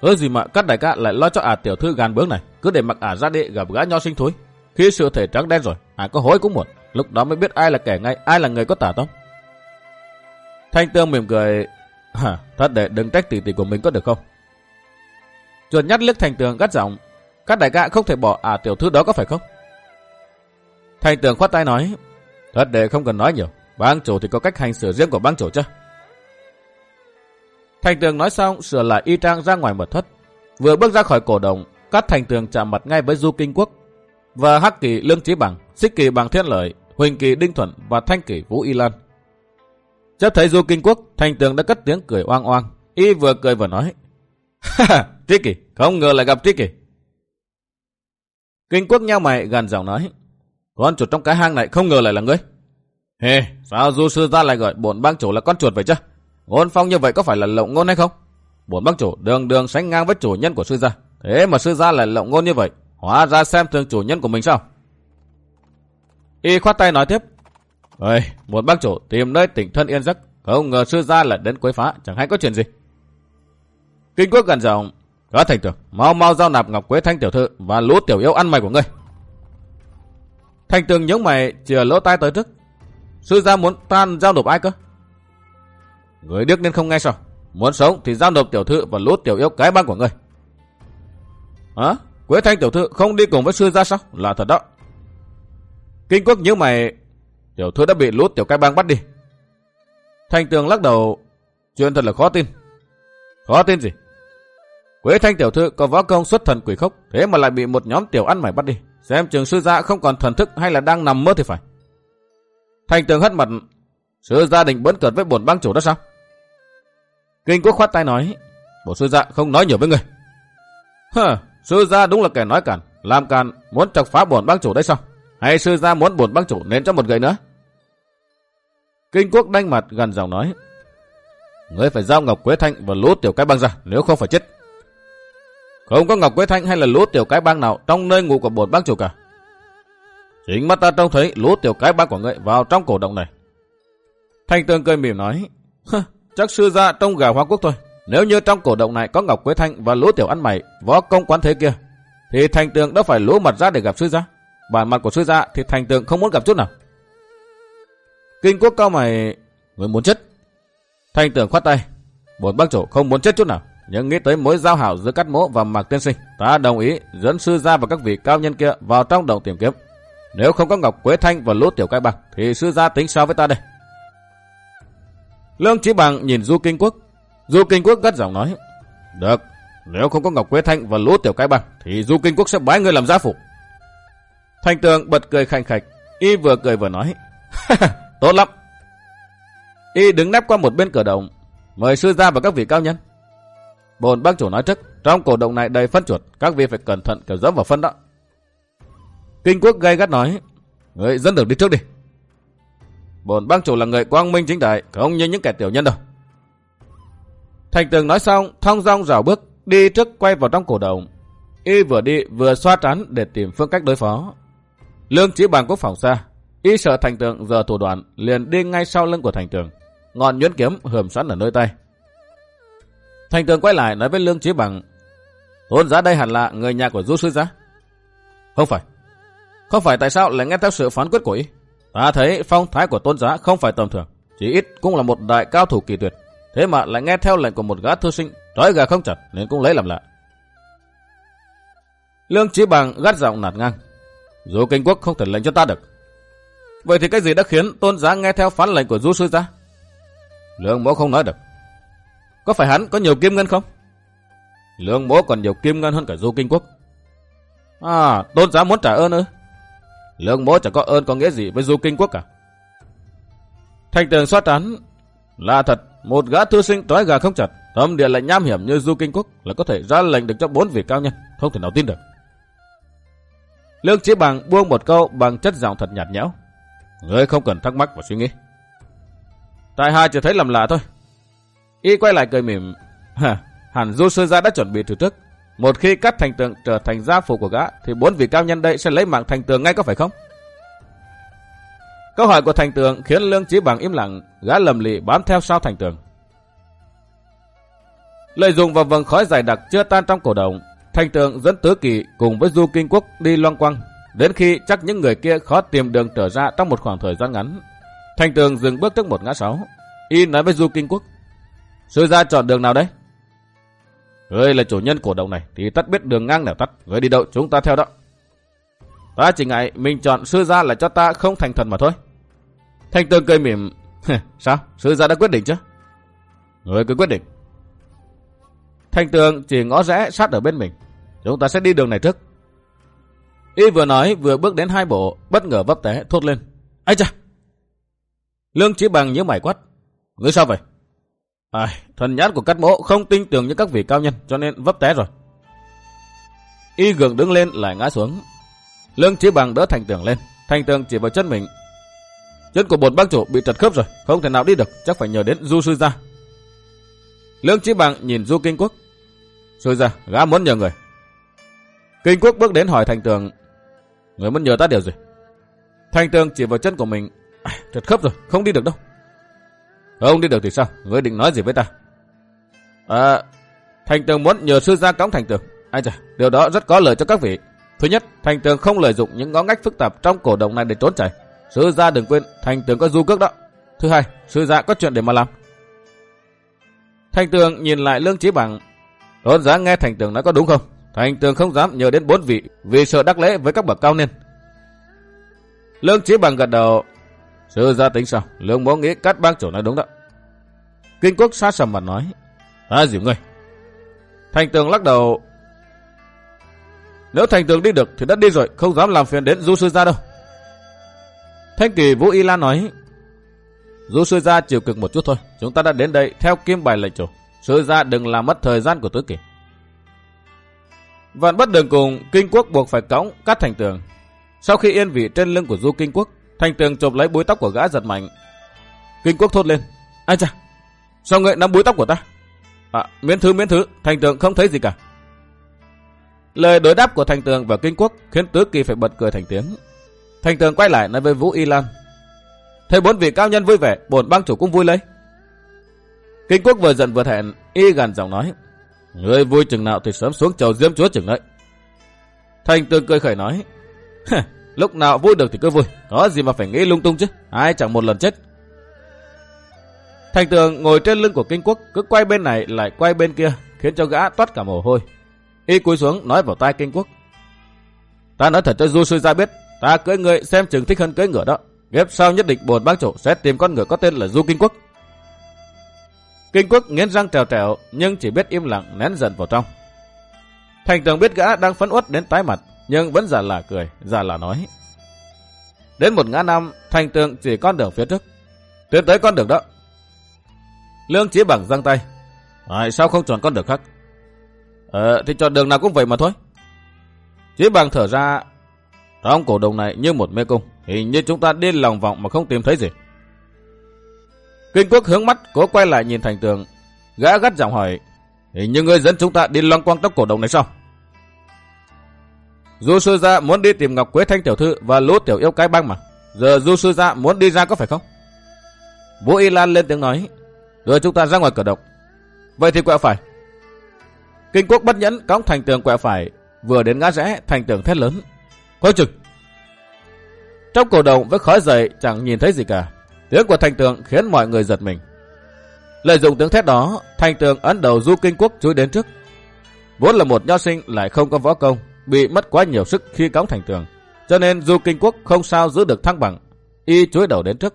Ơ gì mà các đại ca lại lo cho ả tiểu thư gàn bướng này, cứ để mặc ả ra đệ gặp gã nho sinh thối. Khi sự thể trắng đen rồi, ai có hối cũng muộn, lúc đó mới biết ai là kẻ ngay, ai là người có tả tâm. Thanh tương mỉm cười, hả, thật đệ đừng trách tỷ tỷ của mình có được không? Chuột nhắt liếc thành tường gắt giọng, các đại ca không thể bỏ à tiểu thư đó có phải không? Thành tường khoát tay nói, Thật đệ không cần nói nhiều, bang chủ thì có cách hành xử riêng của bang chủ chứ. Thành tường nói xong sửa lại y trang ra ngoài mật thất. Vừa bước ra khỏi cổ đồng, các thành tường chạm mặt ngay với Du Kinh Quốc và Hắc Kỳ Lương Chí Bằng, Xích Kỳ Bằng Thiên Lợi, Huỳnh Kỳ Đinh Thuận và Thanh Kỳ Vũ Y Lan. Chấp thấy Du Kinh Quốc, thành tường đã cất tiếng cười oang oang. Y vừa cười vừa nói. Ha ha, Trí Kỳ, không ngờ lại gặp Trí Kỳ. Kinh Quốc nhau mày gần giọng nói. Con chuột trong cái hang này không ngờ lại là ngươi. Hề, sao Du Sư ra lại gọi bổn bang chủ là con chuột vậy chứ? Ngôn phong như vậy có phải là lộng ngôn hay không? Bổn bác chủ đường đường sánh ngang với chủ nhân của sư gia. Thế mà sư gia lại lộng ngôn như vậy. Hóa ra xem thường chủ nhân của mình sao? Y khoát tay nói tiếp. Ơi, một bác chủ tìm nơi tỉnh thân yên giấc. Không ngờ sư gia lại đến quấy phá. Chẳng hay có chuyện gì. Kinh quốc gần giọng. Có thành tưởng. Mau mau giao nạp ngọc quế thanh tiểu thư và lũ tiểu yêu ăn mày của ngươi. Thành tường nhớ mày chừa lỗ tai tới trước. Sư gia muốn tan giao nộp ai cơ? Người điếc nên không nghe sao? Muốn sống thì giao nộp tiểu thư và lút tiểu yêu cái băng của ngươi. Hả? Quế Thanh tiểu thư không đi cùng với sư gia sao? Là thật đó. Kinh quốc nhớ mày, tiểu thư đã bị lút tiểu cái bang bắt đi. Thanh tường lắc đầu, chuyện thật là khó tin. Khó tin gì? Quế Thanh tiểu thư có võ công xuất thần quỷ khốc, thế mà lại bị một nhóm tiểu ăn mày bắt đi. Xem trường sư gia không còn thần thức hay là đang nằm mơ thì phải. Thanh tường hất mặt, sư gia đình bấn cợt với bổn bang chủ đó sao? Kinh quốc khoát tay nói, bổn sư gia không nói nhiều với người. Hờ, sư gia đúng là kẻ nói cản, làm càn, muốn chọc phá bổn bang chủ đấy sao? Hay sư gia muốn bổn bang chủ nên cho một gậy nữa? Kinh quốc đanh mặt gần giọng nói, Ngươi phải giao Ngọc Quế Thanh và lũ tiểu cái băng ra, nếu không phải chết. Không có Ngọc Quế Thanh hay là lũ tiểu cái băng nào trong nơi ngủ của bổn bang chủ cả. Chính mắt ta trông thấy lũ tiểu cái băng của ngươi vào trong cổ động này. Thanh tương cười mỉm nói, chắc sư gia trong gà hoa quốc thôi. Nếu như trong cổ động này có Ngọc Quế Thanh và lũ tiểu ăn mày, võ công quán thế kia, thì thành tường đã phải lũ mặt ra để gặp sư gia. Bản mặt của sư gia thì thành tường không muốn gặp chút nào. Kinh quốc cao mày, người muốn chết. Thành tường khoát tay, bốn bác chủ không muốn chết chút nào. Nhưng nghĩ tới mối giao hảo giữa cắt mỗ và mạc tiên sinh, ta đồng ý dẫn sư gia và các vị cao nhân kia vào trong động tìm kiếm. Nếu không có Ngọc Quế Thanh và lũ tiểu cai bạc, thì sư gia tính sao với ta đây? Lương Chí Bằng nhìn Du Kinh Quốc. Du Kinh Quốc gắt giọng nói. Được, nếu không có Ngọc Quế Thanh và lũ tiểu cái bằng, thì Du Kinh Quốc sẽ bái người làm gia phụ. Thanh tường bật cười khanh khạch. Y vừa cười vừa nói. *laughs* Tốt lắm. Y đứng nép qua một bên cửa động. Mời sư gia và các vị cao nhân. Bồn bác chủ nói trước, trong cổ động này đầy phân chuột, các vị phải cẩn thận kiểu dẫm vào phân đó. Kinh quốc gay gắt nói, người dẫn đường đi trước đi. Bồn bác chủ là người quang minh chính đại, không như những kẻ tiểu nhân đâu. Thành tường nói xong, thong dong rào bước, đi trước quay vào trong cổ đồng. Y vừa đi vừa xoa trán để tìm phương cách đối phó. Lương chỉ bằng quốc phòng xa. Y sợ thành tường giờ thủ đoạn, liền đi ngay sau lưng của thành tường. Ngọn nhuyễn kiếm hườm sẵn ở nơi tay. Thành tường quay lại nói với Lương Chí Bằng, tôn giá đây hẳn là người nhà của du sư gia. Không phải. Không phải tại sao lại nghe theo sự phán quyết của ý. Ta thấy phong thái của tôn giá không phải tầm thường. Chỉ ít cũng là một đại cao thủ kỳ tuyệt. Thế mà lại nghe theo lệnh của một gã thư sinh, trói gà không chặt nên cũng lấy làm lạ. Lương Chí Bằng gắt giọng nạt ngang. Dù kinh quốc không thể lệnh cho ta được. Vậy thì cái gì đã khiến tôn giá nghe theo phán lệnh của du sư gia? Lương mỗ không nói được. Có phải hắn có nhiều kim ngân không? Lương mỗ còn nhiều kim ngân hơn cả du kinh quốc. À, tôn giá muốn trả ơn ư? Lương mỗ chẳng có ơn có nghĩa gì với du kinh quốc cả. Thành tường xoát án Là thật, một gã thư sinh trói gà không chặt, tâm địa lại nham hiểm như du kinh quốc là có thể ra lệnh được cho bốn vị cao nhân, không thể nào tin được. Lương Chí Bằng buông một câu bằng chất giọng thật nhạt nhẽo. Ngươi không cần thắc mắc và suy nghĩ. Tại hai chỉ thấy làm lạ thôi. Y quay lại cười mỉm. Hẳn du sư gia đã chuẩn bị từ trước. Một khi cắt thành tường trở thành gia phụ của gã, thì bốn vị cao nhân đây sẽ lấy mạng thành tường ngay có phải không? Câu hỏi của thành tường khiến Lương Chí Bằng im lặng, gã lầm lì bám theo sau thành tường. Lợi dụng vào vầng khói dày đặc chưa tan trong cổ động, thành tường dẫn tứ kỳ cùng với du kinh quốc đi loang quăng, đến khi chắc những người kia khó tìm đường trở ra trong một khoảng thời gian ngắn. Thành tường dừng bước trước một ngã sáu, y nói với du kinh quốc, sư gia chọn đường nào đấy? Ngươi là chủ nhân cổ động này thì tất biết đường ngang nào tắt. Ngươi đi đâu chúng ta theo đó. Ta chỉ ngại mình chọn sư gia là cho ta không thành thần mà thôi. Thanh tường cười mỉm. Sao? Sư gia đã quyết định chứ? Ngươi cứ quyết định. Thanh tường chỉ ngõ rẽ sát ở bên mình. Chúng ta sẽ đi đường này trước. Y vừa nói vừa bước đến hai bộ, bất ngờ vấp té, thốt lên. Ây cha! Lương chỉ bằng những mải quát. Ngươi sao vậy? À, thần nhát của cắt mỗ không tin tưởng như các vị cao nhân cho nên vấp té rồi. Y gượng đứng lên lại ngã xuống. Lương chỉ bằng đỡ thành tường lên. Thành tường chỉ vào chân mình. Chân của bột bác chủ bị trật khớp rồi. Không thể nào đi được. Chắc phải nhờ đến du sư gia. Lương Chí bằng nhìn du kinh quốc. Sư gia, gã muốn nhờ người. Kinh quốc bước đến hỏi thành tường. Người muốn nhờ ta điều gì? Thành tường chỉ vào chân của mình. À, trật khớp rồi, không đi được đâu. Không đi được thì sao? người định nói gì với ta? À, thành tường muốn nhờ sư gia cõng thành tường. Ai chà, điều đó rất có lợi cho các vị. Thứ nhất, thành tường không lợi dụng những ngõ ngách phức tạp trong cổ động này để trốn chạy. Sư gia đừng quên, thành tường có du cước đó. Thứ hai, sư gia có chuyện để mà làm. Thành tường nhìn lại lương trí bằng. Tôn giá nghe thành tường nói có đúng không? Thành tường không dám nhờ đến bốn vị vì sợ đắc lễ với các bậc cao niên. Lương trí bằng gật đầu, Sư gia tính sao? Lương bố nghĩ cắt bác chủ nói đúng đó. Kinh quốc sát sầm mặt nói. Ta dịu ngươi. Thành tường lắc đầu. Nếu thành tường đi được thì đã đi rồi, không dám làm phiền đến du sư gia đâu. Thanh kỳ Vũ Y Lan nói. Dù sư gia chịu cực một chút thôi. Chúng ta đã đến đây theo kim bài lệnh chủ. Sư gia đừng làm mất thời gian của tứ kỳ. Vạn bất đường cùng, kinh quốc buộc phải cõng cắt thành tường. Sau khi yên vị trên lưng của du kinh quốc, thành tường chụp lấy búi tóc của gã giật mạnh. Kinh quốc thốt lên. Ai chà, sao người nắm búi tóc của ta? À, miễn thứ miễn thứ, thành tường không thấy gì cả. Lời đối đáp của thành tường và kinh quốc khiến tứ kỳ phải bật cười thành tiếng. Thành tường quay lại nói với Vũ Y Lan. Thấy bốn vị cao nhân vui vẻ, bổn bang chủ cũng vui lấy. Kinh quốc vừa giận vừa thẹn, y gần giọng nói. người vui chừng nào thì sớm xuống chầu diêm chúa chừng đấy. Thành tường cười khởi nói. Lúc nào vui được thì cứ vui, có gì mà phải nghĩ lung tung chứ, ai chẳng một lần chết. Thành tường ngồi trên lưng của kinh quốc, cứ quay bên này lại quay bên kia, khiến cho gã toát cả mồ hôi. Y cúi xuống nói vào tai kinh quốc. Ta nói thật cho du sư ra biết, ta cưới người xem chừng thích hơn cưới ngựa đó. Ghép sau nhất định bồn bác chủ sẽ tìm con ngựa có tên là Du Kinh Quốc. Kinh Quốc nghiến răng trèo trèo nhưng chỉ biết im lặng nén giận vào trong. Thành tường biết gã đang phấn uất đến tái mặt, nhưng vẫn giả là cười, giả là nói. Đến một ngã năm, thành tường chỉ con đường phía trước. Tiến tới con đường đó. Lương Chí Bằng giang tay. À, sao không chọn con đường khác? Ờ, thì chọn đường nào cũng vậy mà thôi. Chí Bằng thở ra, trong cổ đồng này như một mê cung, hình như chúng ta đi lòng vọng mà không tìm thấy gì. Kinh quốc hướng mắt, cố quay lại nhìn thành tường. Gã gắt giọng hỏi, hình như ngươi dẫn chúng ta đi loan quang trong cổ đồng này sao? Du sư gia muốn đi tìm Ngọc Quế Thanh tiểu thư và lũ tiểu yêu cái băng mà. Giờ Du sư gia muốn đi ra có phải không? Vũ Y Lan lên tiếng nói. Đưa chúng ta ra ngoài cửa động. Vậy thì quẹo phải. Kinh quốc bất nhẫn cõng thành tường quẹo phải, vừa đến ngã rẽ thành tường thét lớn. Coi trực! Trong cổ động với khói dậy chẳng nhìn thấy gì cả. Tiếng của thành tường khiến mọi người giật mình. Lợi dụng tiếng thét đó, thành tường ấn đầu du kinh quốc chui đến trước. Vốn là một nho sinh lại không có võ công, bị mất quá nhiều sức khi cõng thành tường. Cho nên du kinh quốc không sao giữ được thăng bằng. Y chuối đầu đến trước.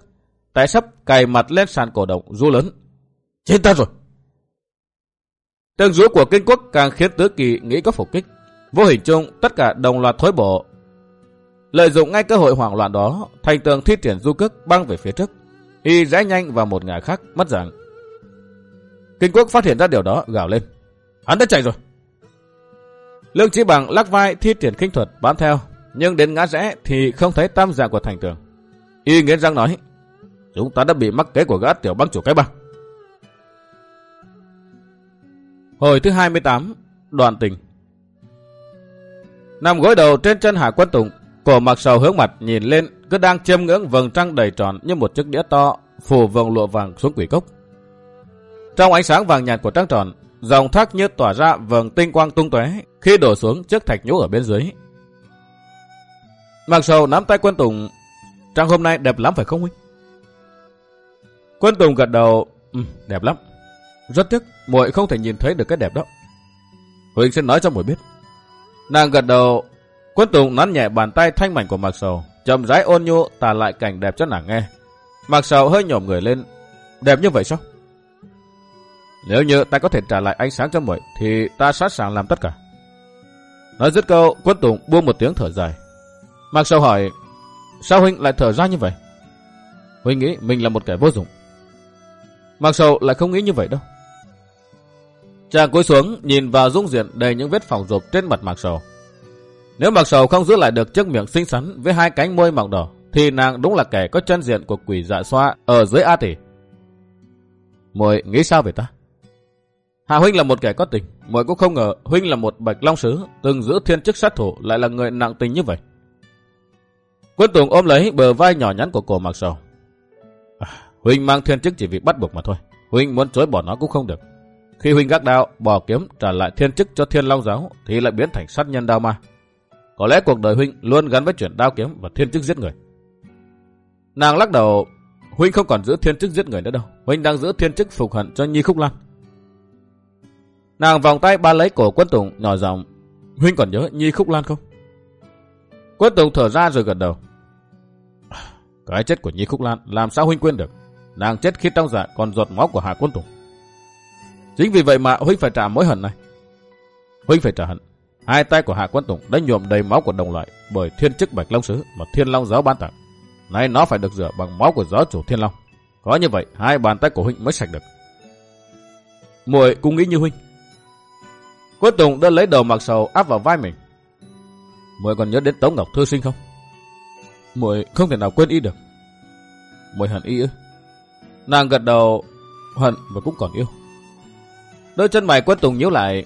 Tại sắp cày mặt lên sàn cổ động du lớn. Chết ta rồi! Tiếng rú của kinh quốc càng khiến tứ kỳ nghĩ có phục kích. Vô hình chung, tất cả đồng loạt thối bộ. Lợi dụng ngay cơ hội hoảng loạn đó, thành tường thi triển du cước băng về phía trước. Y rẽ nhanh vào một ngã khác, mất dạng. Kinh quốc phát hiện ra điều đó, gào lên. Hắn đã chạy rồi. Lương Chí Bằng lắc vai thi triển kinh thuật bám theo, nhưng đến ngã rẽ thì không thấy tam dạng của thành tường. Y nghiến răng nói, chúng ta đã bị mắc kế của gã tiểu băng chủ cái băng. Hồi thứ 28, đoạn tình. Nằm gối đầu trên chân Hạ Quân Tùng, cổ mặc sầu hướng mặt nhìn lên, cứ đang chiêm ngưỡng vầng trăng đầy tròn như một chiếc đĩa to, phủ vòng lụa vàng xuống quỷ cốc. Trong ánh sáng vàng nhạt của trăng tròn, dòng thác như tỏa ra vầng tinh quang tung tóe khi đổ xuống chiếc thạch nhũ ở bên dưới. Mặc sầu nắm tay Quân Tùng, trăng hôm nay đẹp lắm phải không huynh? Quân Tùng gật đầu, ừ, đẹp lắm. Rất tiếc, muội không thể nhìn thấy được cái đẹp đó. huynh sẽ nói cho muội biết. Nàng gật đầu, quân tùng nắn nhẹ bàn tay thanh mảnh của Mạc Sầu, chậm rãi ôn nhu tả lại cảnh đẹp cho nàng nghe. Mạc Sầu hơi nhổm người lên, đẹp như vậy sao? Nếu như ta có thể trả lại ánh sáng cho muội thì ta sẵn sàng làm tất cả. Nói dứt câu, quân tùng buông một tiếng thở dài. Mạc Sầu hỏi, sao huynh lại thở ra như vậy? Huynh nghĩ mình là một kẻ vô dụng. Mạc Sầu lại không nghĩ như vậy đâu. Chàng cúi xuống nhìn vào dung diện đầy những vết phòng rộp trên mặt Mạc Sầu. Nếu mặc Sầu không giữ lại được chiếc miệng xinh xắn với hai cánh môi mỏng đỏ, thì nàng đúng là kẻ có chân diện của quỷ dạ xoa ở dưới A tỷ. Muội nghĩ sao về ta? Hạ huynh là một kẻ có tình, muội cũng không ngờ huynh là một bạch long sứ, từng giữ thiên chức sát thủ lại là người nặng tình như vậy. Quân Tùng ôm lấy bờ vai nhỏ nhắn của cổ mặc Sầu. À, huynh mang thiên chức chỉ vì bắt buộc mà thôi, huynh muốn chối bỏ nó cũng không được. Khi huynh gác đạo, bỏ kiếm trả lại thiên chức cho thiên long giáo thì lại biến thành sát nhân đao ma. Có lẽ cuộc đời huynh luôn gắn với chuyện đao kiếm và thiên chức giết người. Nàng lắc đầu, huynh không còn giữ thiên chức giết người nữa đâu. Huynh đang giữ thiên chức phục hận cho Nhi Khúc Lan. Nàng vòng tay ba lấy cổ quân Tùng nhỏ giọng, huynh còn nhớ Nhi Khúc Lan không? Quân Tùng thở ra rồi gật đầu. Cái chết của Nhi Khúc Lan làm sao huynh quên được? Nàng chết khi trong dạ còn giọt máu của Hạ Quân Tùng. Chính vì vậy mà Huynh phải trả mối hận này. Huynh phải trả hận. Hai tay của Hạ Quân Tùng đã nhuộm đầy máu của đồng loại bởi thiên chức Bạch Long Sứ mà Thiên Long giáo ban tặng. Nay nó phải được rửa bằng máu của giáo chủ Thiên Long. Có như vậy, hai bàn tay của Huynh mới sạch được. Muội cũng nghĩ như Huynh. Quân Tùng đã lấy đầu mặc sầu áp vào vai mình. Muội còn nhớ đến Tống Ngọc Thư Sinh không? Muội không thể nào quên y được. Muội hận y ư? Nàng gật đầu, hận và cũng còn yêu. Đôi chân mày quân tùng nhíu lại.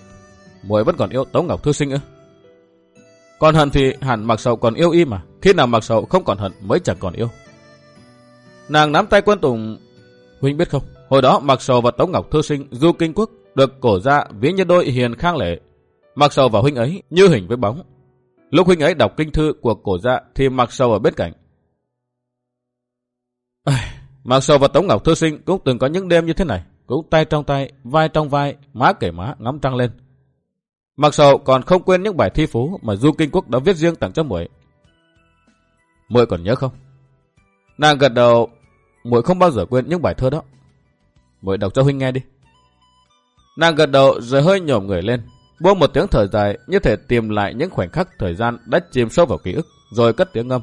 Muội vẫn còn yêu Tống Ngọc Thư Sinh ư? Còn hận thì hẳn mặc sầu còn yêu y mà. Khi nào mặc sầu không còn hận mới chẳng còn yêu. Nàng nắm tay quân tùng. Huynh biết không? Hồi đó mặc sầu và Tống Ngọc Thư Sinh du kinh quốc được cổ ra ví như đôi hiền khang lệ. Mặc sầu và huynh ấy như hình với bóng. Lúc huynh ấy đọc kinh thư của cổ gia thì mặc sầu ở bên cạnh. Mặc sầu và Tống Ngọc Thư Sinh cũng từng có những đêm như thế này cũng tay trong tay, vai trong vai, má kể má, ngắm trăng lên. Mặc sầu còn không quên những bài thi phú mà Du Kinh Quốc đã viết riêng tặng cho muội. Muội còn nhớ không? Nàng gật đầu, muội không bao giờ quên những bài thơ đó. Muội đọc cho huynh nghe đi. Nàng gật đầu rồi hơi nhổm người lên, buông một tiếng thở dài như thể tìm lại những khoảnh khắc thời gian đã chìm sâu vào ký ức, rồi cất tiếng ngâm.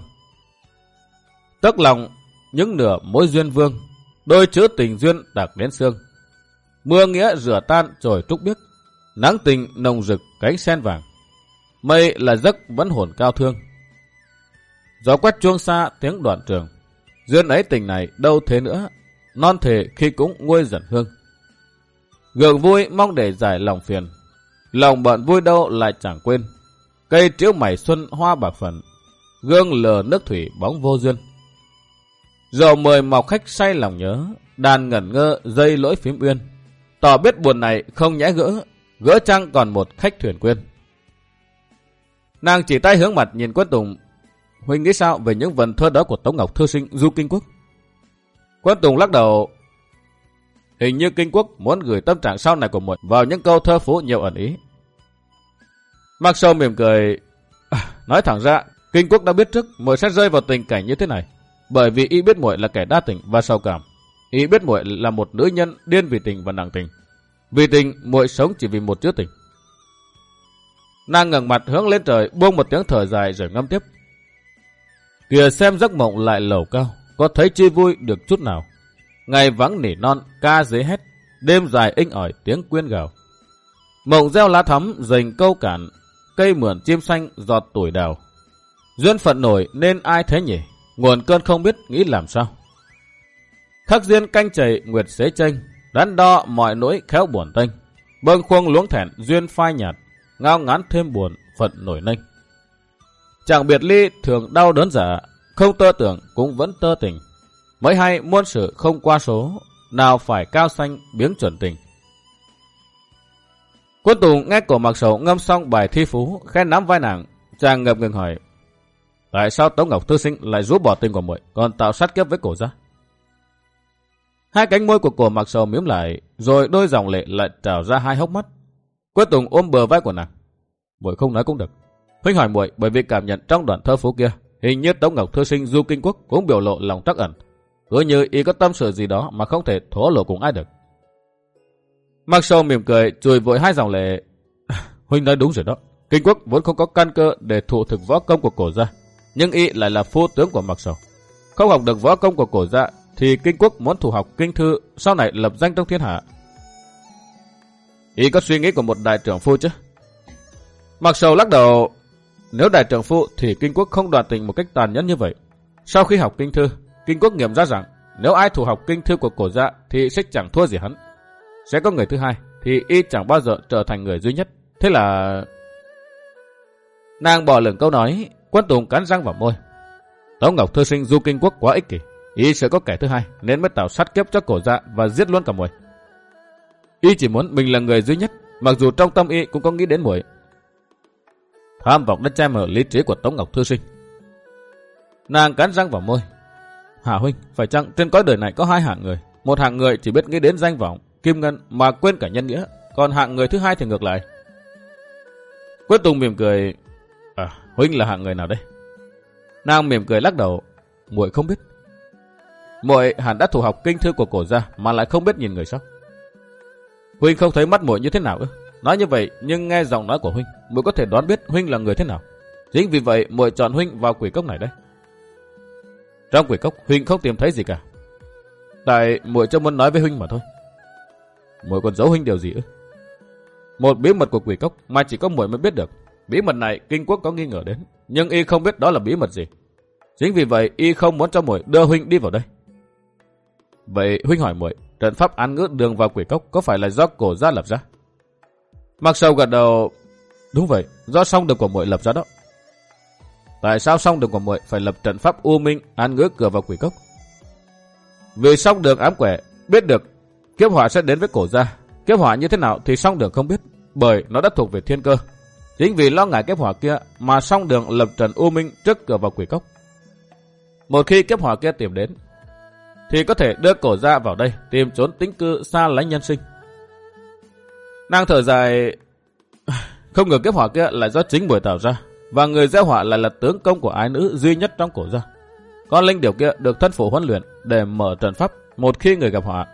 Tức lòng những nửa mối duyên vương đôi chữ tình duyên đặc đến xương. Mưa nghĩa rửa tan rồi trúc biếc, nắng tình nồng rực cánh sen vàng. Mây là giấc vẫn hồn cao thương. Gió quét chuông xa tiếng đoạn trường. Duyên ấy tình này đâu thế nữa, non thể khi cũng nguôi dần hương. Gượng vui mong để giải lòng phiền, lòng bận vui đâu lại chẳng quên. Cây triếu mảy xuân hoa bạc phần, gương lờ nước thủy bóng vô duyên. Rượu mời mọc khách say lòng nhớ, đàn ngẩn ngơ dây lỗi phím uyên. Tỏ biết buồn này không nhẽ gỡ, Gỡ chăng còn một khách thuyền quyên. Nàng chỉ tay hướng mặt nhìn Quân Tùng. Huynh nghĩ sao về những vần thơ đó của Tống Ngọc Thư Sinh Du Kinh Quốc? Quân Tùng lắc đầu. Hình như Kinh Quốc muốn gửi tâm trạng sau này của muội vào những câu thơ phú nhiều ẩn ý. Mặc sâu mỉm cười. À, nói thẳng ra, Kinh Quốc đã biết trước muội sẽ rơi vào tình cảnh như thế này. Bởi vì y biết muội là kẻ đa tình và sâu cảm. Y biết muội là một nữ nhân điên vì tình và nặng tình. Vì tình, muội sống chỉ vì một chữ tình. Nàng ngẩng mặt hướng lên trời, buông một tiếng thở dài rồi ngâm tiếp. Kìa xem giấc mộng lại lầu cao, có thấy chi vui được chút nào. Ngày vắng nỉ non, ca dế hét, đêm dài inh ỏi tiếng quyên gào. Mộng gieo lá thắm, dành câu cản, cây mượn chim xanh giọt tuổi đào. Duyên phận nổi nên ai thế nhỉ? Nguồn cơn không biết nghĩ làm sao. Khắc duyên canh chảy nguyệt xế tranh, đắn đo mọi nỗi khéo buồn tênh. Bâng khuôn luống thẹn duyên phai nhạt, ngao ngán thêm buồn phận nổi nênh. Chẳng biệt ly thường đau đớn giả, không tơ tưởng cũng vẫn tơ tình. Mới hay muôn sự không qua số, nào phải cao xanh biếng chuẩn tình. Quân Tùng nghe cổ mặc sầu ngâm xong bài thi phú, khen nắm vai nàng, chàng ngập ngừng hỏi. Tại sao Tống Ngọc Thư Sinh lại rút bỏ tình của muội còn tạo sát kiếp với cổ ra? Hai cánh môi của cổ mặc sầu miếm lại, rồi đôi dòng lệ lại trào ra hai hốc mắt. Quân Tùng ôm bờ vai của nàng. Muội không nói cũng được. Huynh hỏi muội bởi vì cảm nhận trong đoạn thơ phú kia, hình như Tống Ngọc Thư Sinh du kinh quốc cũng biểu lộ lòng trắc ẩn. Cứ như y có tâm sự gì đó mà không thể thổ lộ cùng ai được. Mặc sầu mỉm cười, chùi vội hai dòng lệ. *sighs* Huynh nói đúng rồi đó. Kinh quốc vốn không có căn cơ để thụ thực võ công của cổ gia. Nhưng y lại là phu tướng của mặc sầu. Không học được võ công của cổ gia thì kinh quốc muốn thủ học kinh thư sau này lập danh trong thiên hạ. Y có suy nghĩ của một đại trưởng phu chứ? Mặc sầu lắc đầu, nếu đại trưởng phu thì kinh quốc không đoàn tình một cách tàn nhẫn như vậy. Sau khi học kinh thư, kinh quốc nghiệm ra rằng nếu ai thủ học kinh thư của cổ gia thì sẽ chẳng thua gì hắn. Sẽ có người thứ hai thì y chẳng bao giờ trở thành người duy nhất. Thế là... Nàng bỏ lửng câu nói, quân tùng cắn răng vào môi. Tống Ngọc Thư Sinh du kinh quốc quá ích kỷ. Y sẽ có kẻ thứ hai nên mới tạo sát kiếp cho cổ dạ và giết luôn cả muội. Y chỉ muốn mình là người duy nhất, mặc dù trong tâm y cũng có nghĩ đến muội. Tham vọng đã che mở lý trí của Tống Ngọc Thư Sinh. Nàng cắn răng vào môi. Hà huynh, phải chăng trên cõi đời này có hai hạng người. Một hạng người chỉ biết nghĩ đến danh vọng, kim ngân mà quên cả nhân nghĩa. Còn hạng người thứ hai thì ngược lại. Quyết Tùng mỉm cười. À, huynh là hạng người nào đây? Nàng mỉm cười lắc đầu. muội không biết muội hẳn đã thủ học kinh thư của cổ gia mà lại không biết nhìn người sao? Huynh không thấy mắt muội như thế nào ư? Nói như vậy, nhưng nghe giọng nói của huynh, muội có thể đoán biết huynh là người thế nào. Chính vì vậy, muội chọn huynh vào quỷ cốc này đây. Trong quỷ cốc, huynh không tìm thấy gì cả. Tại muội cho muốn nói với huynh mà thôi. Muội còn giấu huynh điều gì ư? Một bí mật của quỷ cốc mà chỉ có muội mới biết được. Bí mật này kinh quốc có nghi ngờ đến, nhưng y không biết đó là bí mật gì. Chính vì vậy y không muốn cho muội đưa huynh đi vào đây. Vậy huynh hỏi muội, trận pháp án ngữ đường vào quỷ cốc có phải là do cổ gia lập ra? Mặc sâu gật đầu, đúng vậy, do song đường của muội lập ra đó. Tại sao song đường của muội phải lập trận pháp u minh án ngữ cửa vào quỷ cốc? Vì song đường ám quẻ biết được kiếp hỏa sẽ đến với cổ gia. Kiếp hỏa như thế nào thì song đường không biết, bởi nó đã thuộc về thiên cơ. Chính vì lo ngại kiếp hỏa kia mà song đường lập trận u minh trước cửa vào quỷ cốc. Một khi kiếp hỏa kia tìm đến, thì có thể đưa cổ gia vào đây tìm trốn tính cư xa lánh nhân sinh. Nàng thở dài, *sighs* không ngờ kiếp hỏa kia lại do chính buổi tạo ra, và người gieo hỏa lại là tướng công của ái nữ duy nhất trong cổ gia. Con linh điều kia được thân phủ huấn luyện để mở trận pháp một khi người gặp họa.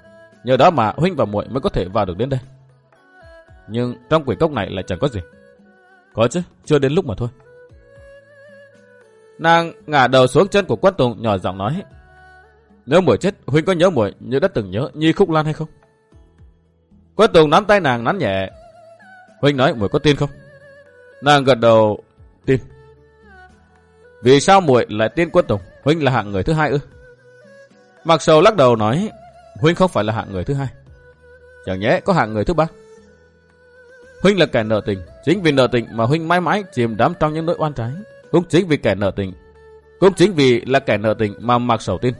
Nhờ đó mà huynh và muội mới có thể vào được đến đây. Nhưng trong quỷ cốc này lại chẳng có gì. Có chứ, chưa đến lúc mà thôi. Nàng ngả đầu xuống chân của quân tùng nhỏ giọng nói. Nếu muội chết, huynh có nhớ muội như đã từng nhớ Nhi Khúc Lan hay không? Quách tùng nắm tay nàng nắn nhẹ. Huynh nói muội có tin không? Nàng gật đầu, tin. Vì sao muội lại tin Quách tùng? Huynh là hạng người thứ hai ư? Mặc sầu lắc đầu nói, Huynh không phải là hạng người thứ hai. Chẳng nhẽ có hạng người thứ ba. Huynh là kẻ nợ tình, chính vì nợ tình mà Huynh mãi mãi chìm đắm trong những nỗi oan trái. Cũng chính vì kẻ nợ tình, cũng chính vì là kẻ nợ tình mà mặc sầu tin.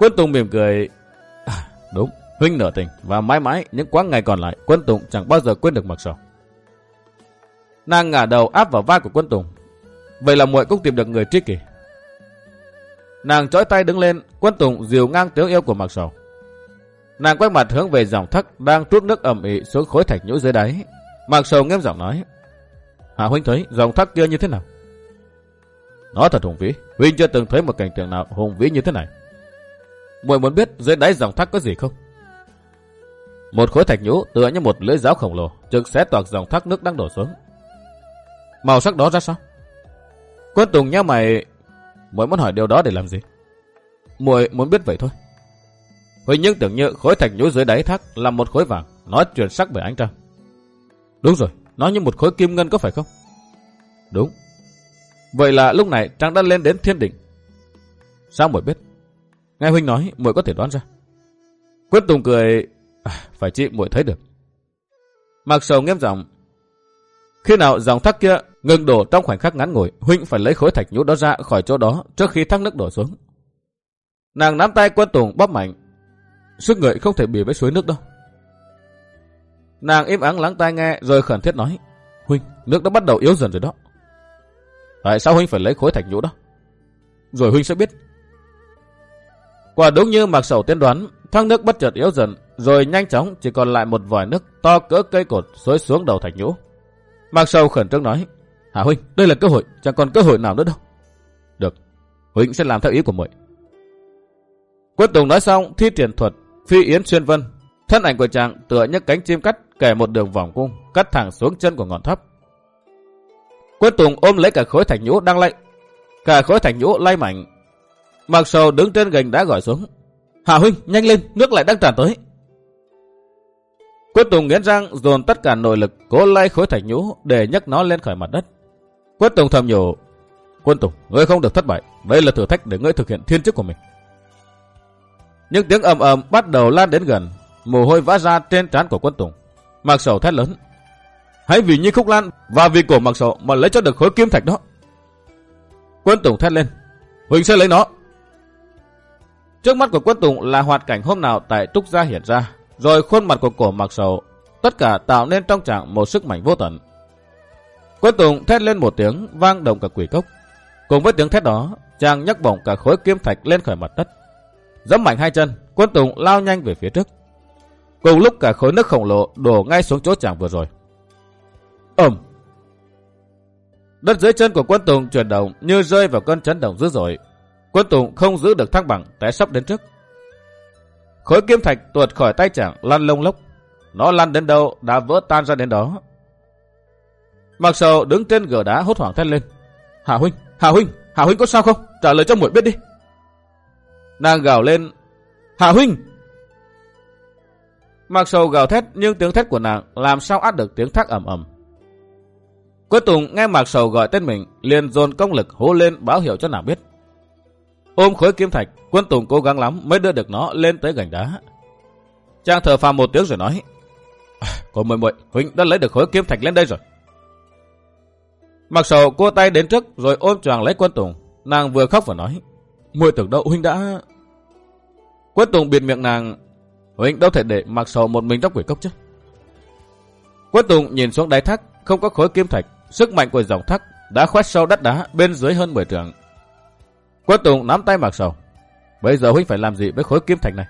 Quân Tùng mỉm cười, à, đúng, Huynh nở tình và mãi mãi những quãng ngày còn lại quân Tùng chẳng bao giờ quên được mặc sầu. Nàng ngả đầu áp vào vai của quân Tùng. Vậy là muội cũng tìm được người tri kỷ. Nàng chói tay đứng lên, quân Tùng dìu ngang tiếng yêu của mặc sầu. Nàng quay mặt hướng về dòng thác đang trút nước ẩm ỉ xuống khối thạch nhũ dưới đáy. Mặc sầu nghiêm giọng nói. Hạ huynh thấy dòng thác kia như thế nào? Nó thật hùng vĩ, huynh chưa từng thấy một cảnh tượng nào hùng vĩ như thế này. Muội muốn biết dưới đáy dòng thác có gì không? Một khối thạch nhũ tựa như một lưỡi giáo khổng lồ, trực xé toạc dòng thác nước đang đổ xuống. Màu sắc đó ra sao? Quân Tùng nhá mày, muội muốn hỏi điều đó để làm gì? Muội muốn biết vậy thôi. Huỳnh nhưng tưởng như khối thạch nhũ dưới đáy thác là một khối vàng, nó chuyển sắc bởi ánh trăng. Đúng rồi, nó như một khối kim ngân có phải không? Đúng. Vậy là lúc này trăng đã lên đến thiên đỉnh. Sao muội biết? Nghe huynh nói, muội có thể đoán ra. Quyết Tùng cười, à, phải chị muội thấy được. Mặc sầu nghiêm giọng, khi nào dòng thác kia ngừng đổ trong khoảnh khắc ngắn ngủi, huynh phải lấy khối thạch nhũ đó ra khỏi chỗ đó trước khi thác nước đổ xuống. Nàng nắm tay quân Tùng bóp mạnh, sức người không thể bì với suối nước đâu. Nàng im ắng lắng tai nghe rồi khẩn thiết nói, huynh, nước đã bắt đầu yếu dần rồi đó. Tại sao huynh phải lấy khối thạch nhũ đó? Rồi huynh sẽ biết. Quả đúng như mặc sầu tiên đoán, thác nước bất chợt yếu dần, rồi nhanh chóng chỉ còn lại một vòi nước to cỡ cây cột xối xuống đầu thạch nhũ. Mạc Sầu khẩn trương nói, Hà Huynh, đây là cơ hội, chẳng còn cơ hội nào nữa đâu. Được, Huynh sẽ làm theo ý của muội. quyết Tùng nói xong, thi triển thuật, phi yến xuyên vân. Thân ảnh của chàng tựa như cánh chim cắt kẻ một đường vòng cung, cắt thẳng xuống chân của ngọn tháp. quyết Tùng ôm lấy cả khối thạch nhũ đang lay. Cả khối thạch nhũ lay mạnh. Mạc Sầu đứng trên gành đã gọi xuống. Hà Huynh, nhanh lên, nước lại đang tràn tới. Quất Tùng nghiến răng dồn tất cả nội lực cố lay khối thạch nhũ để nhấc nó lên khỏi mặt đất. Quất Tùng thầm nhủ, Quân Tùng, ngươi không được thất bại, đây là thử thách để ngươi thực hiện thiên chức của mình. Những tiếng ầm ầm bắt đầu lan đến gần, mồ hôi vã ra trên trán của Quân Tùng. Mạc Sầu thét lớn, hãy vì Nhi Khúc Lan và vì cổ Mạc Sầu mà lấy cho được khối kim thạch đó. Quân Tùng thét lên, Huỳnh sẽ lấy nó. Trước mắt của Quân Tùng là hoạt cảnh hôm nào tại Trúc Gia hiện ra, rồi khuôn mặt của cổ mặc sầu, tất cả tạo nên trong trạng một sức mạnh vô tận. Quân Tùng thét lên một tiếng vang động cả quỷ cốc. Cùng với tiếng thét đó, chàng nhấc bổng cả khối kim thạch lên khỏi mặt đất. Dẫm mạnh hai chân, quân Tùng lao nhanh về phía trước. Cùng lúc cả khối nước khổng lồ đổ ngay xuống chỗ chàng vừa rồi. Ẩm! Đất dưới chân của quân Tùng chuyển động như rơi vào cơn chấn động dữ dội. Quân Tùng không giữ được thăng bằng, té sắp đến trước. Khối kim thạch tuột khỏi tay chàng lăn lông lốc. Nó lăn đến đâu đã vỡ tan ra đến đó. Mặc sầu đứng trên gờ đá hốt hoảng thét lên. Hà huynh, Hà huynh, Hà huynh có sao không? Trả lời cho muội biết đi. Nàng gào lên. Hà huynh! Mặc sầu gào thét nhưng tiếng thét của nàng làm sao át được tiếng thác ầm ầm. Quân Tùng nghe Mạc Sầu gọi tên mình, liền dồn công lực hô lên báo hiệu cho nàng biết. Ôm khối kim thạch, quân Tùng cố gắng lắm mới đưa được nó lên tới gành đá. trang thở phào một tiếng rồi nói. À, cô muội muội, huynh đã lấy được khối kim thạch lên đây rồi. Mặc sầu cô tay đến trước rồi ôm choàng lấy quân Tùng. Nàng vừa khóc vừa nói. muội tưởng đâu huynh đã... Quân Tùng biệt miệng nàng. Huynh đâu thể để mặc sầu một mình trong quỷ cốc chứ. Quân Tùng nhìn xuống đáy thác, không có khối kim thạch. Sức mạnh của dòng thác đã khoét sâu đất đá bên dưới hơn 10 trường. Quân Tùng nắm tay Mạc Sầu. Bây giờ huynh phải làm gì với khối kim thạch này?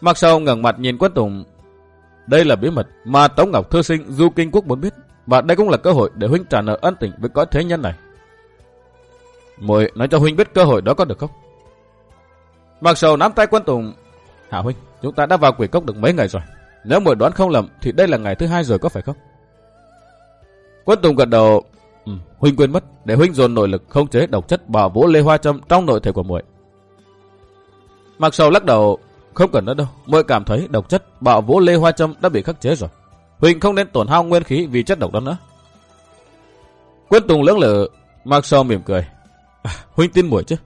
Mạc Sầu ngẩng mặt nhìn Quân Tùng. Đây là bí mật mà Tống Ngọc Thư Sinh Du Kinh Quốc muốn biết. Và đây cũng là cơ hội để huynh trả nợ ân tình với cõi thế nhân này. Mội nói cho huynh biết cơ hội đó có được không? Mạc Sầu nắm tay Quân Tùng. Hả huynh, chúng ta đã vào quỷ cốc được mấy ngày rồi. Nếu mội đoán không lầm thì đây là ngày thứ hai rồi có phải không? Quân Tùng gật đầu. Ừ, huynh quên mất để huynh dồn nội lực không chế độc chất bảo vũ lê hoa châm trong nội thể của muội. Mặc sầu lắc đầu, không cần nữa đâu, muội cảm thấy độc chất bảo vũ lê hoa châm đã bị khắc chế rồi. Huynh không nên tổn hao nguyên khí vì chất độc đó nữa. Quân Tùng lưỡng lự, Mặc sầu mỉm cười. À, huynh tin muội chứ?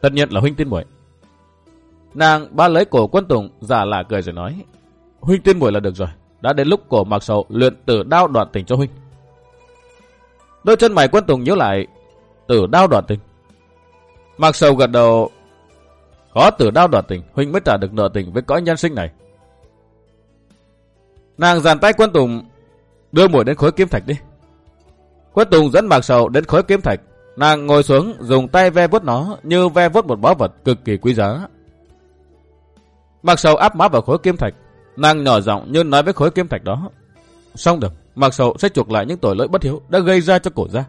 Tất nhiên là huynh tin muội. Nàng ba lấy cổ quân Tùng giả lạ cười rồi nói. Huynh tin muội là được rồi. Đã đến lúc cổ Mặc sầu luyện tử đao đoạn tình cho huynh. Đôi chân mày quân Tùng nhớ lại. Tử đao đoạn tình. Mạc Sầu gật đầu. Có tử đao đoạt tình, huynh mới trả được nợ tình với cõi nhân sinh này. Nàng giàn tay quân Tùng đưa mũi đến khối kim thạch đi. Quân Tùng dẫn Mạc Sầu đến khối kim thạch. Nàng ngồi xuống dùng tay ve vuốt nó như ve vuốt một báu vật cực kỳ quý giá. Mạc Sầu áp má vào khối kim thạch. Nàng nhỏ giọng như nói với khối kim thạch đó. Xong được, Mạc Sầu sẽ chuộc lại những tội lỗi bất hiếu đã gây ra cho cổ gia.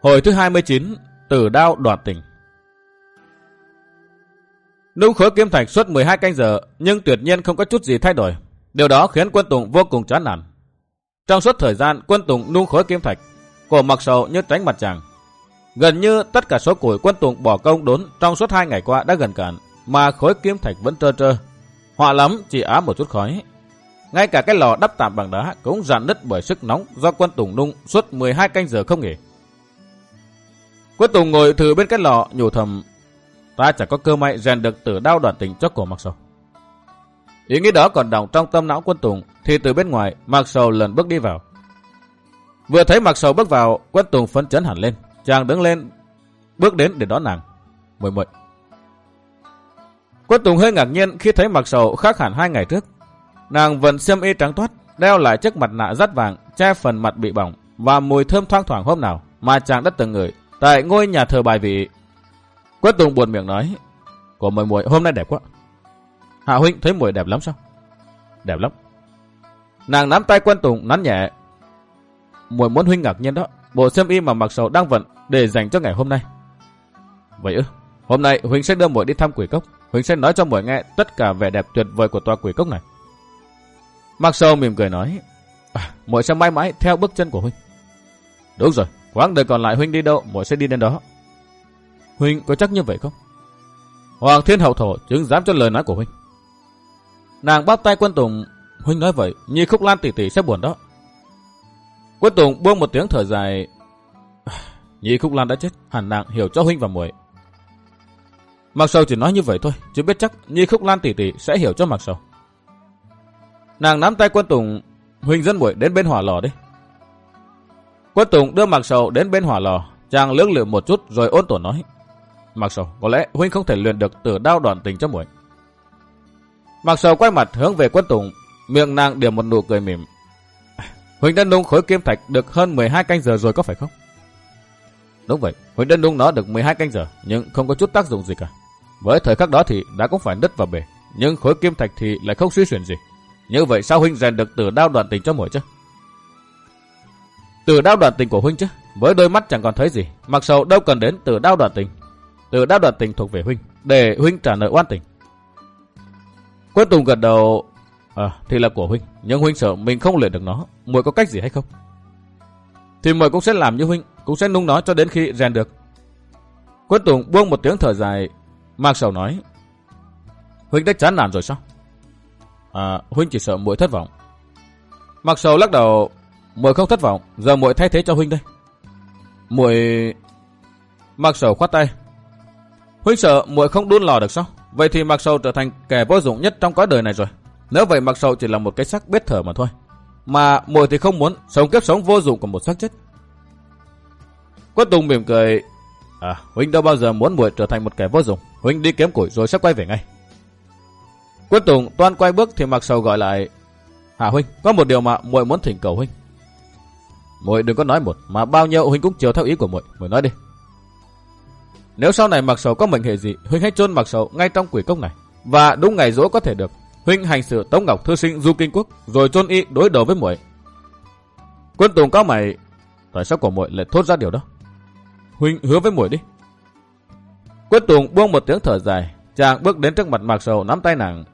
Hồi thứ 29, Tử đao đoạt tình. Nung khối kim thạch suốt 12 canh giờ, nhưng tuyệt nhiên không có chút gì thay đổi. Điều đó khiến quân Tùng vô cùng chán nản. Trong suốt thời gian quân Tùng nung khối kim thạch, cổ mặc sầu như tránh mặt chàng. Gần như tất cả số củi quân Tùng bỏ công đốn trong suốt hai ngày qua đã gần cạn, mà khối kim thạch vẫn trơ trơ. Họa lắm chỉ ám một chút khói. Ngay cả cái lò đắp tạm bằng đá cũng rạn nứt bởi sức nóng do quân Tùng nung suốt 12 canh giờ không nghỉ. Quân Tùng ngồi thử bên cái lò nhủ thầm ta chẳng có cơ may rèn được tử đao đoạn tình cho cổ mặc sầu. Ý nghĩ đó còn đọng trong tâm não quân Tùng, thì từ bên ngoài, Mạc Sầu lần bước đi vào. Vừa thấy Mạc Sầu bước vào, quân Tùng phấn chấn hẳn lên. Chàng đứng lên, bước đến để đón nàng. Mười mười. Quân Tùng hơi ngạc nhiên khi thấy Mạc Sầu khác hẳn hai ngày trước. Nàng vẫn xiêm y trắng toát, đeo lại chiếc mặt nạ rắt vàng, che phần mặt bị bỏng và mùi thơm thoang thoảng hôm nào mà chàng đã từng ngửi tại ngôi nhà thờ bài vị. Quân Tùng buồn miệng nói, của muội muội hôm nay đẹp quá. Hạ huynh thấy muội đẹp lắm sao? Đẹp lắm. Nàng nắm tay quân Tùng nắn nhẹ. Muội muốn huynh ngạc nhiên đó, bộ xem y mà mặc sầu đang vận để dành cho ngày hôm nay. Vậy ư? Hôm nay huynh sẽ đưa muội đi thăm quỷ cốc, huynh sẽ nói cho muội nghe tất cả vẻ đẹp tuyệt vời của tòa quỷ cốc này. Mặc sầu mỉm cười nói, à, muội sẽ mãi mãi theo bước chân của huynh. Đúng rồi, quãng đời còn lại huynh đi đâu, muội sẽ đi đến đó. Huynh có chắc như vậy không? Hoàng thiên hậu thổ chứng dám cho lời nói của huynh. Nàng bóp tay quân Tùng. Huynh nói vậy, Nhi Khúc Lan tỷ tỷ sẽ buồn đó. Quân Tùng buông một tiếng thở dài. Nhi Khúc Lan đã chết, hẳn nàng hiểu cho huynh và muội. Mặc sầu chỉ nói như vậy thôi, chứ biết chắc Nhi Khúc Lan tỷ tỷ sẽ hiểu cho Mặc sầu. Nàng nắm tay quân Tùng, huynh dẫn muội đến bên hỏa lò đi. Quân Tùng đưa Mặc sầu đến bên hỏa lò, chàng lưỡng lự một chút rồi ôn tổn nói. Mặc sầu, có lẽ huynh không thể luyện được từ đao đoạn tình cho muội. Mặc sầu quay mặt hướng về quân tùng, miệng nàng điểm một nụ cười mỉm. Huỳnh đã nung khối kim thạch được hơn 12 canh giờ rồi có phải không? Đúng vậy, Huỳnh đã nung nó được 12 canh giờ, nhưng không có chút tác dụng gì cả. Với thời khắc đó thì đã cũng phải đứt vào bể, nhưng khối kim thạch thì lại không suy chuyển gì. Như vậy sao Huynh rèn được từ đao đoạn tình cho muội chứ? Từ đao đoạn tình của Huynh chứ, với đôi mắt chẳng còn thấy gì, mặc sầu đâu cần đến từ đao đoạn tình. Từ đao đoạn tình thuộc về Huynh, để Huynh trả nợ oan tình. Quân Tùng gật đầu, à, thì là của huynh, nhưng huynh sợ mình không luyện được nó, muội có cách gì hay không? Thì muội cũng sẽ làm như huynh, cũng sẽ nung nó cho đến khi rèn được. Quân Tùng buông một tiếng thở dài, Mạc Sầu nói, huynh đã chán nản rồi sao? À, huynh chỉ sợ muội thất vọng. Mạc Sầu lắc đầu, muội không thất vọng, giờ muội thay thế cho huynh đây. Muội Mạc Sầu khoát tay. Huynh sợ muội không đun lò được sao? Vậy thì Mạc Sầu trở thành kẻ vô dụng nhất trong cõi đời này rồi. Nếu vậy Mạc Sầu chỉ là một cái xác biết thở mà thôi. Mà muội thì không muốn sống kiếp sống vô dụng của một xác chết. Quất Tùng mỉm cười. À, huynh đâu bao giờ muốn muội trở thành một kẻ vô dụng. Huynh đi kiếm củi rồi sẽ quay về ngay. Quyết Tùng toan quay bước thì Mạc Sầu gọi lại. Hà huynh, có một điều mà muội muốn thỉnh cầu huynh. Muội đừng có nói một, mà bao nhiêu huynh cũng chiều theo ý của muội, muội nói đi. Nếu sau này mặc sầu có mệnh hệ gì, huynh hãy chôn mặc sầu ngay trong quỷ cốc này. Và đúng ngày rỗ có thể được, huynh hành sự Tống Ngọc thư sinh du kinh quốc, rồi chôn y đối đầu với muội. Quân Tùng cao mày, tại sao của muội lại thốt ra điều đó? Huynh hứa với muội đi. Quân Tùng buông một tiếng thở dài, chàng bước đến trước mặt Mạc Sầu nắm tay nàng.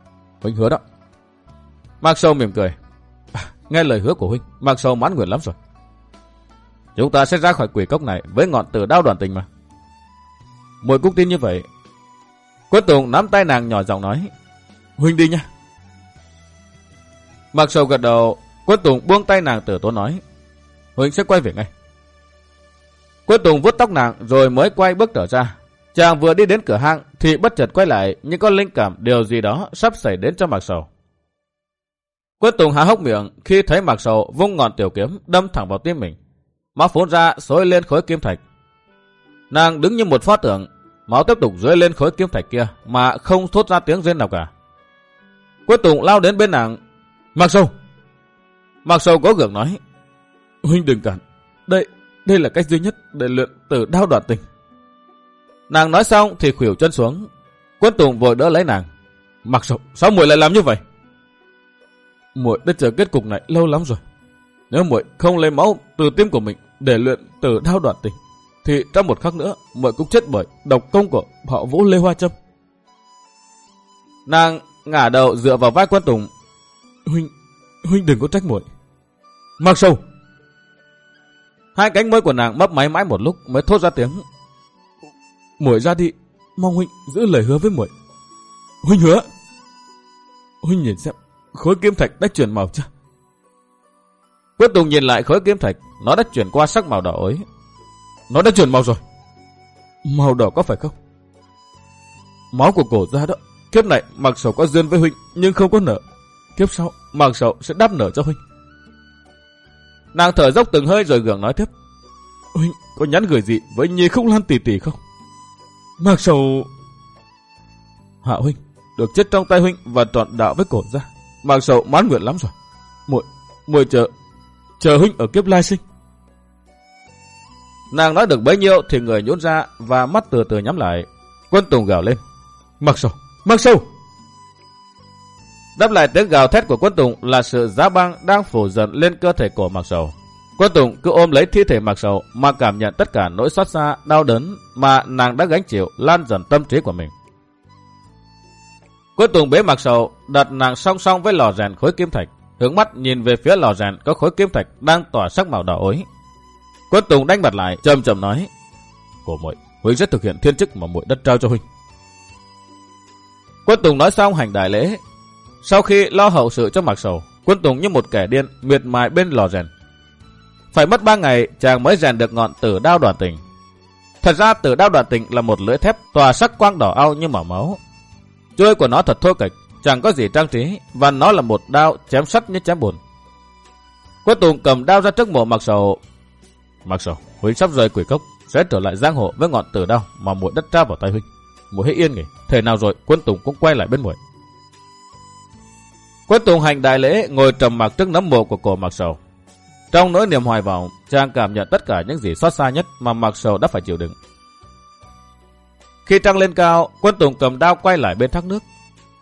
Huynh hứa đó. Mạc sâu mỉm cười. nghe lời hứa của huynh, Mạc sâu mãn nguyện lắm rồi. Chúng ta sẽ ra khỏi quỷ cốc này với ngọn tử đao đoàn tình mà. Mùi cúc tin như vậy. Quân Tùng nắm tay nàng nhỏ giọng nói. Huynh đi nha. Mạc Sâu gật đầu, Quân Tùng buông tay nàng tử tố nói. Huynh sẽ quay về ngay. Quân Tùng vuốt tóc nàng rồi mới quay bước trở ra. Chàng vừa đi đến cửa hang thì bất chợt quay lại nhưng có linh cảm điều gì đó sắp xảy đến cho Mạc Sầu. Quân Tùng há hốc miệng khi thấy Mạc Sầu vung ngọn tiểu kiếm đâm thẳng vào tim mình. Máu phun ra xối lên khối kim thạch Nàng đứng như một pho tượng, máu tiếp tục rơi lên khối kim thạch kia mà không thốt ra tiếng rên nào cả. Quyết Tùng lao đến bên nàng. Mặc sầu Mặc sầu có gượng nói. Huynh đừng cản. Đây, đây là cách duy nhất để luyện từ đao đoạn tình. Nàng nói xong thì khuỷu chân xuống. Quân Tùng vội đỡ lấy nàng. Mặc dù, sao muội lại làm như vậy? Muội đã chờ kết cục này lâu lắm rồi. Nếu muội không lấy máu từ tim của mình để luyện từ đao đoạn tình, thì trong một khắc nữa muội cũng chết bởi độc công của họ Vũ Lê Hoa Trâm. Nàng ngả đầu dựa vào vai quân Tùng. Huynh, huynh đừng có trách muội. Mặc sâu! Hai cánh môi của nàng mấp máy mãi một lúc mới thốt ra tiếng. Muội ra đi, mong huynh giữ lời hứa với muội. Huynh hứa. Huynh nhìn xem, khối kiếm thạch đã chuyển màu chưa? Quyết Tùng nhìn lại khối kiếm thạch, nó đã chuyển qua sắc màu đỏ ối. Nó đã chuyển màu rồi. Màu đỏ có phải không? Máu của cổ ra đó. Kiếp này mặc sầu có duyên với huynh nhưng không có nợ. Kiếp sau mặc sầu sẽ đáp nợ cho huynh. Nàng thở dốc từng hơi rồi gượng nói tiếp. Huynh có nhắn gửi gì với Nhi Khúc Lan tỷ tỷ không? Mặc sầu... Hạ huynh, được chết trong tay huynh và trọn đạo với cổ ra. Mặc sầu mãn nguyện lắm rồi. Muội, muội chờ, chờ huynh ở kiếp lai sinh. Nàng nói được bấy nhiêu thì người nhốn ra và mắt từ từ nhắm lại. Quân Tùng gào lên. Mặc sầu, mặc sầu. Đáp lại tiếng gào thét của quân Tùng là sự giá băng đang phủ dần lên cơ thể của Mạc Sầu. Quân Tùng cứ ôm lấy thi thể Mặc Sầu mà cảm nhận tất cả nỗi xót xa, đau đớn mà nàng đã gánh chịu lan dần tâm trí của mình. Quân Tùng bế Mặc Sầu đặt nàng song song với lò rèn khối kim thạch, hướng mắt nhìn về phía lò rèn có khối kim thạch đang tỏa sắc màu đỏ ối. Quân Tùng đánh mặt lại, chậm chậm nói: "Của muội, huynh sẽ thực hiện thiên chức mà muội đất trao cho huynh." Quân Tùng nói xong hành đại lễ, sau khi lo hậu sự cho Mặc Sầu, quân Tùng như một kẻ điên miệt mài bên lò rèn. Phải mất ba ngày chàng mới rèn được ngọn tử đao đoàn tình. Thật ra tử đao đoàn tình là một lưỡi thép tỏa sắc quang đỏ ao như màu máu. Chuôi của nó thật thô kịch, chẳng có gì trang trí và nó là một đao chém sắt như chém bùn. Quân Tùng cầm đao ra trước mộ Mạc Sầu. Mạc Sầu, huynh sắp rời quỷ cốc, sẽ trở lại giang hồ với ngọn tử đao mà muội đất trao vào tay huynh. Muội hãy yên nghỉ, thể nào rồi quân Tùng cũng quay lại bên muội. Quân Tùng hành đại lễ ngồi trầm mặc trước nấm mộ của cổ Mạc Sầu. Trong nỗi niềm hoài vọng, chàng cảm nhận tất cả những gì xót xa nhất mà Mạc Sầu đã phải chịu đựng. Khi trăng lên cao, quân Tùng cầm đao quay lại bên thác nước.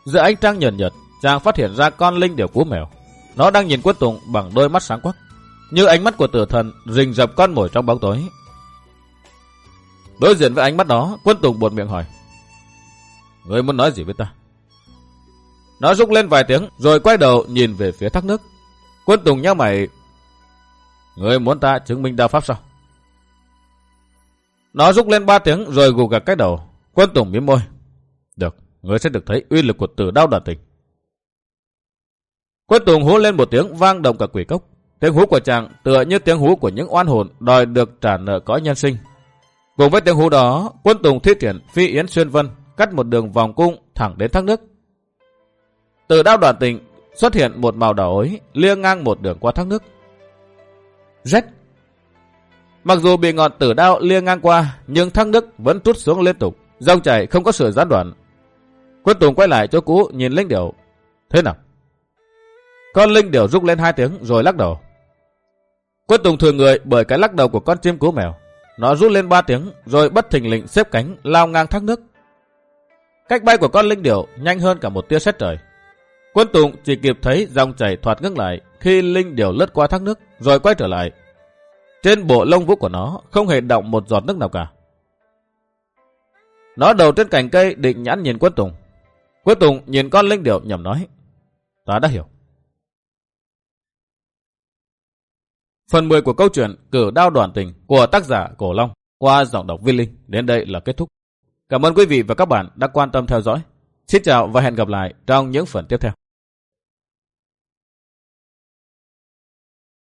Giữa ánh trăng nhợt nhợt, chàng phát hiện ra con linh điểu cú mèo. Nó đang nhìn quân Tùng bằng đôi mắt sáng quắc, như ánh mắt của tử thần rình rập con mồi trong bóng tối. Đối diện với ánh mắt đó, quân Tùng buồn miệng hỏi. Người muốn nói gì với ta? Nó rung lên vài tiếng rồi quay đầu nhìn về phía thác nước. Quân Tùng nhớ mày. Người muốn ta chứng minh đao pháp sao? Nó rúc lên ba tiếng rồi gục gạt cái đầu. Quân Tùng miếm môi. Được, người sẽ được thấy uy lực của tử đao đoàn tình. Quân Tùng hú lên một tiếng vang động cả quỷ cốc. Tiếng hú của chàng tựa như tiếng hú của những oan hồn đòi được trả nợ có nhân sinh. Cùng với tiếng hú đó, quân Tùng thiết triển phi yến xuyên vân cắt một đường vòng cung thẳng đến thác nước. Từ đao đoàn tình xuất hiện một màu đỏ ối liêng ngang một đường qua thác nước. Rét. Mặc dù bị ngọn tử đao liêng ngang qua, nhưng thác nước vẫn trút xuống liên tục, dòng chảy không có sự gián đoạn. Quân Tùng quay lại chỗ cũ nhìn Linh Điểu. Thế nào? Con Linh Điểu rúc lên hai tiếng rồi lắc đầu. Quân Tùng thừa người bởi cái lắc đầu của con chim cú mèo. Nó rút lên ba tiếng rồi bất thình lình xếp cánh lao ngang thác nước. Cách bay của con Linh Điểu nhanh hơn cả một tia sét trời. Quân Tùng chỉ kịp thấy dòng chảy thoạt ngưng lại khi Linh Điểu lướt qua thác nước, rồi quay trở lại. Trên bộ lông vũ của nó không hề động một giọt nước nào cả. Nó đầu trên cành cây định nhãn nhìn Quân Tùng. Quân Tùng nhìn con Linh Điểu nhầm nói. Ta đã hiểu. Phần 10 của câu chuyện Cử đao đoàn tình của tác giả Cổ Long qua giọng đọc Viên Linh đến đây là kết thúc. Cảm ơn quý vị và các bạn đã quan tâm theo dõi. Xin chào và hẹn gặp lại trong những phần tiếp theo.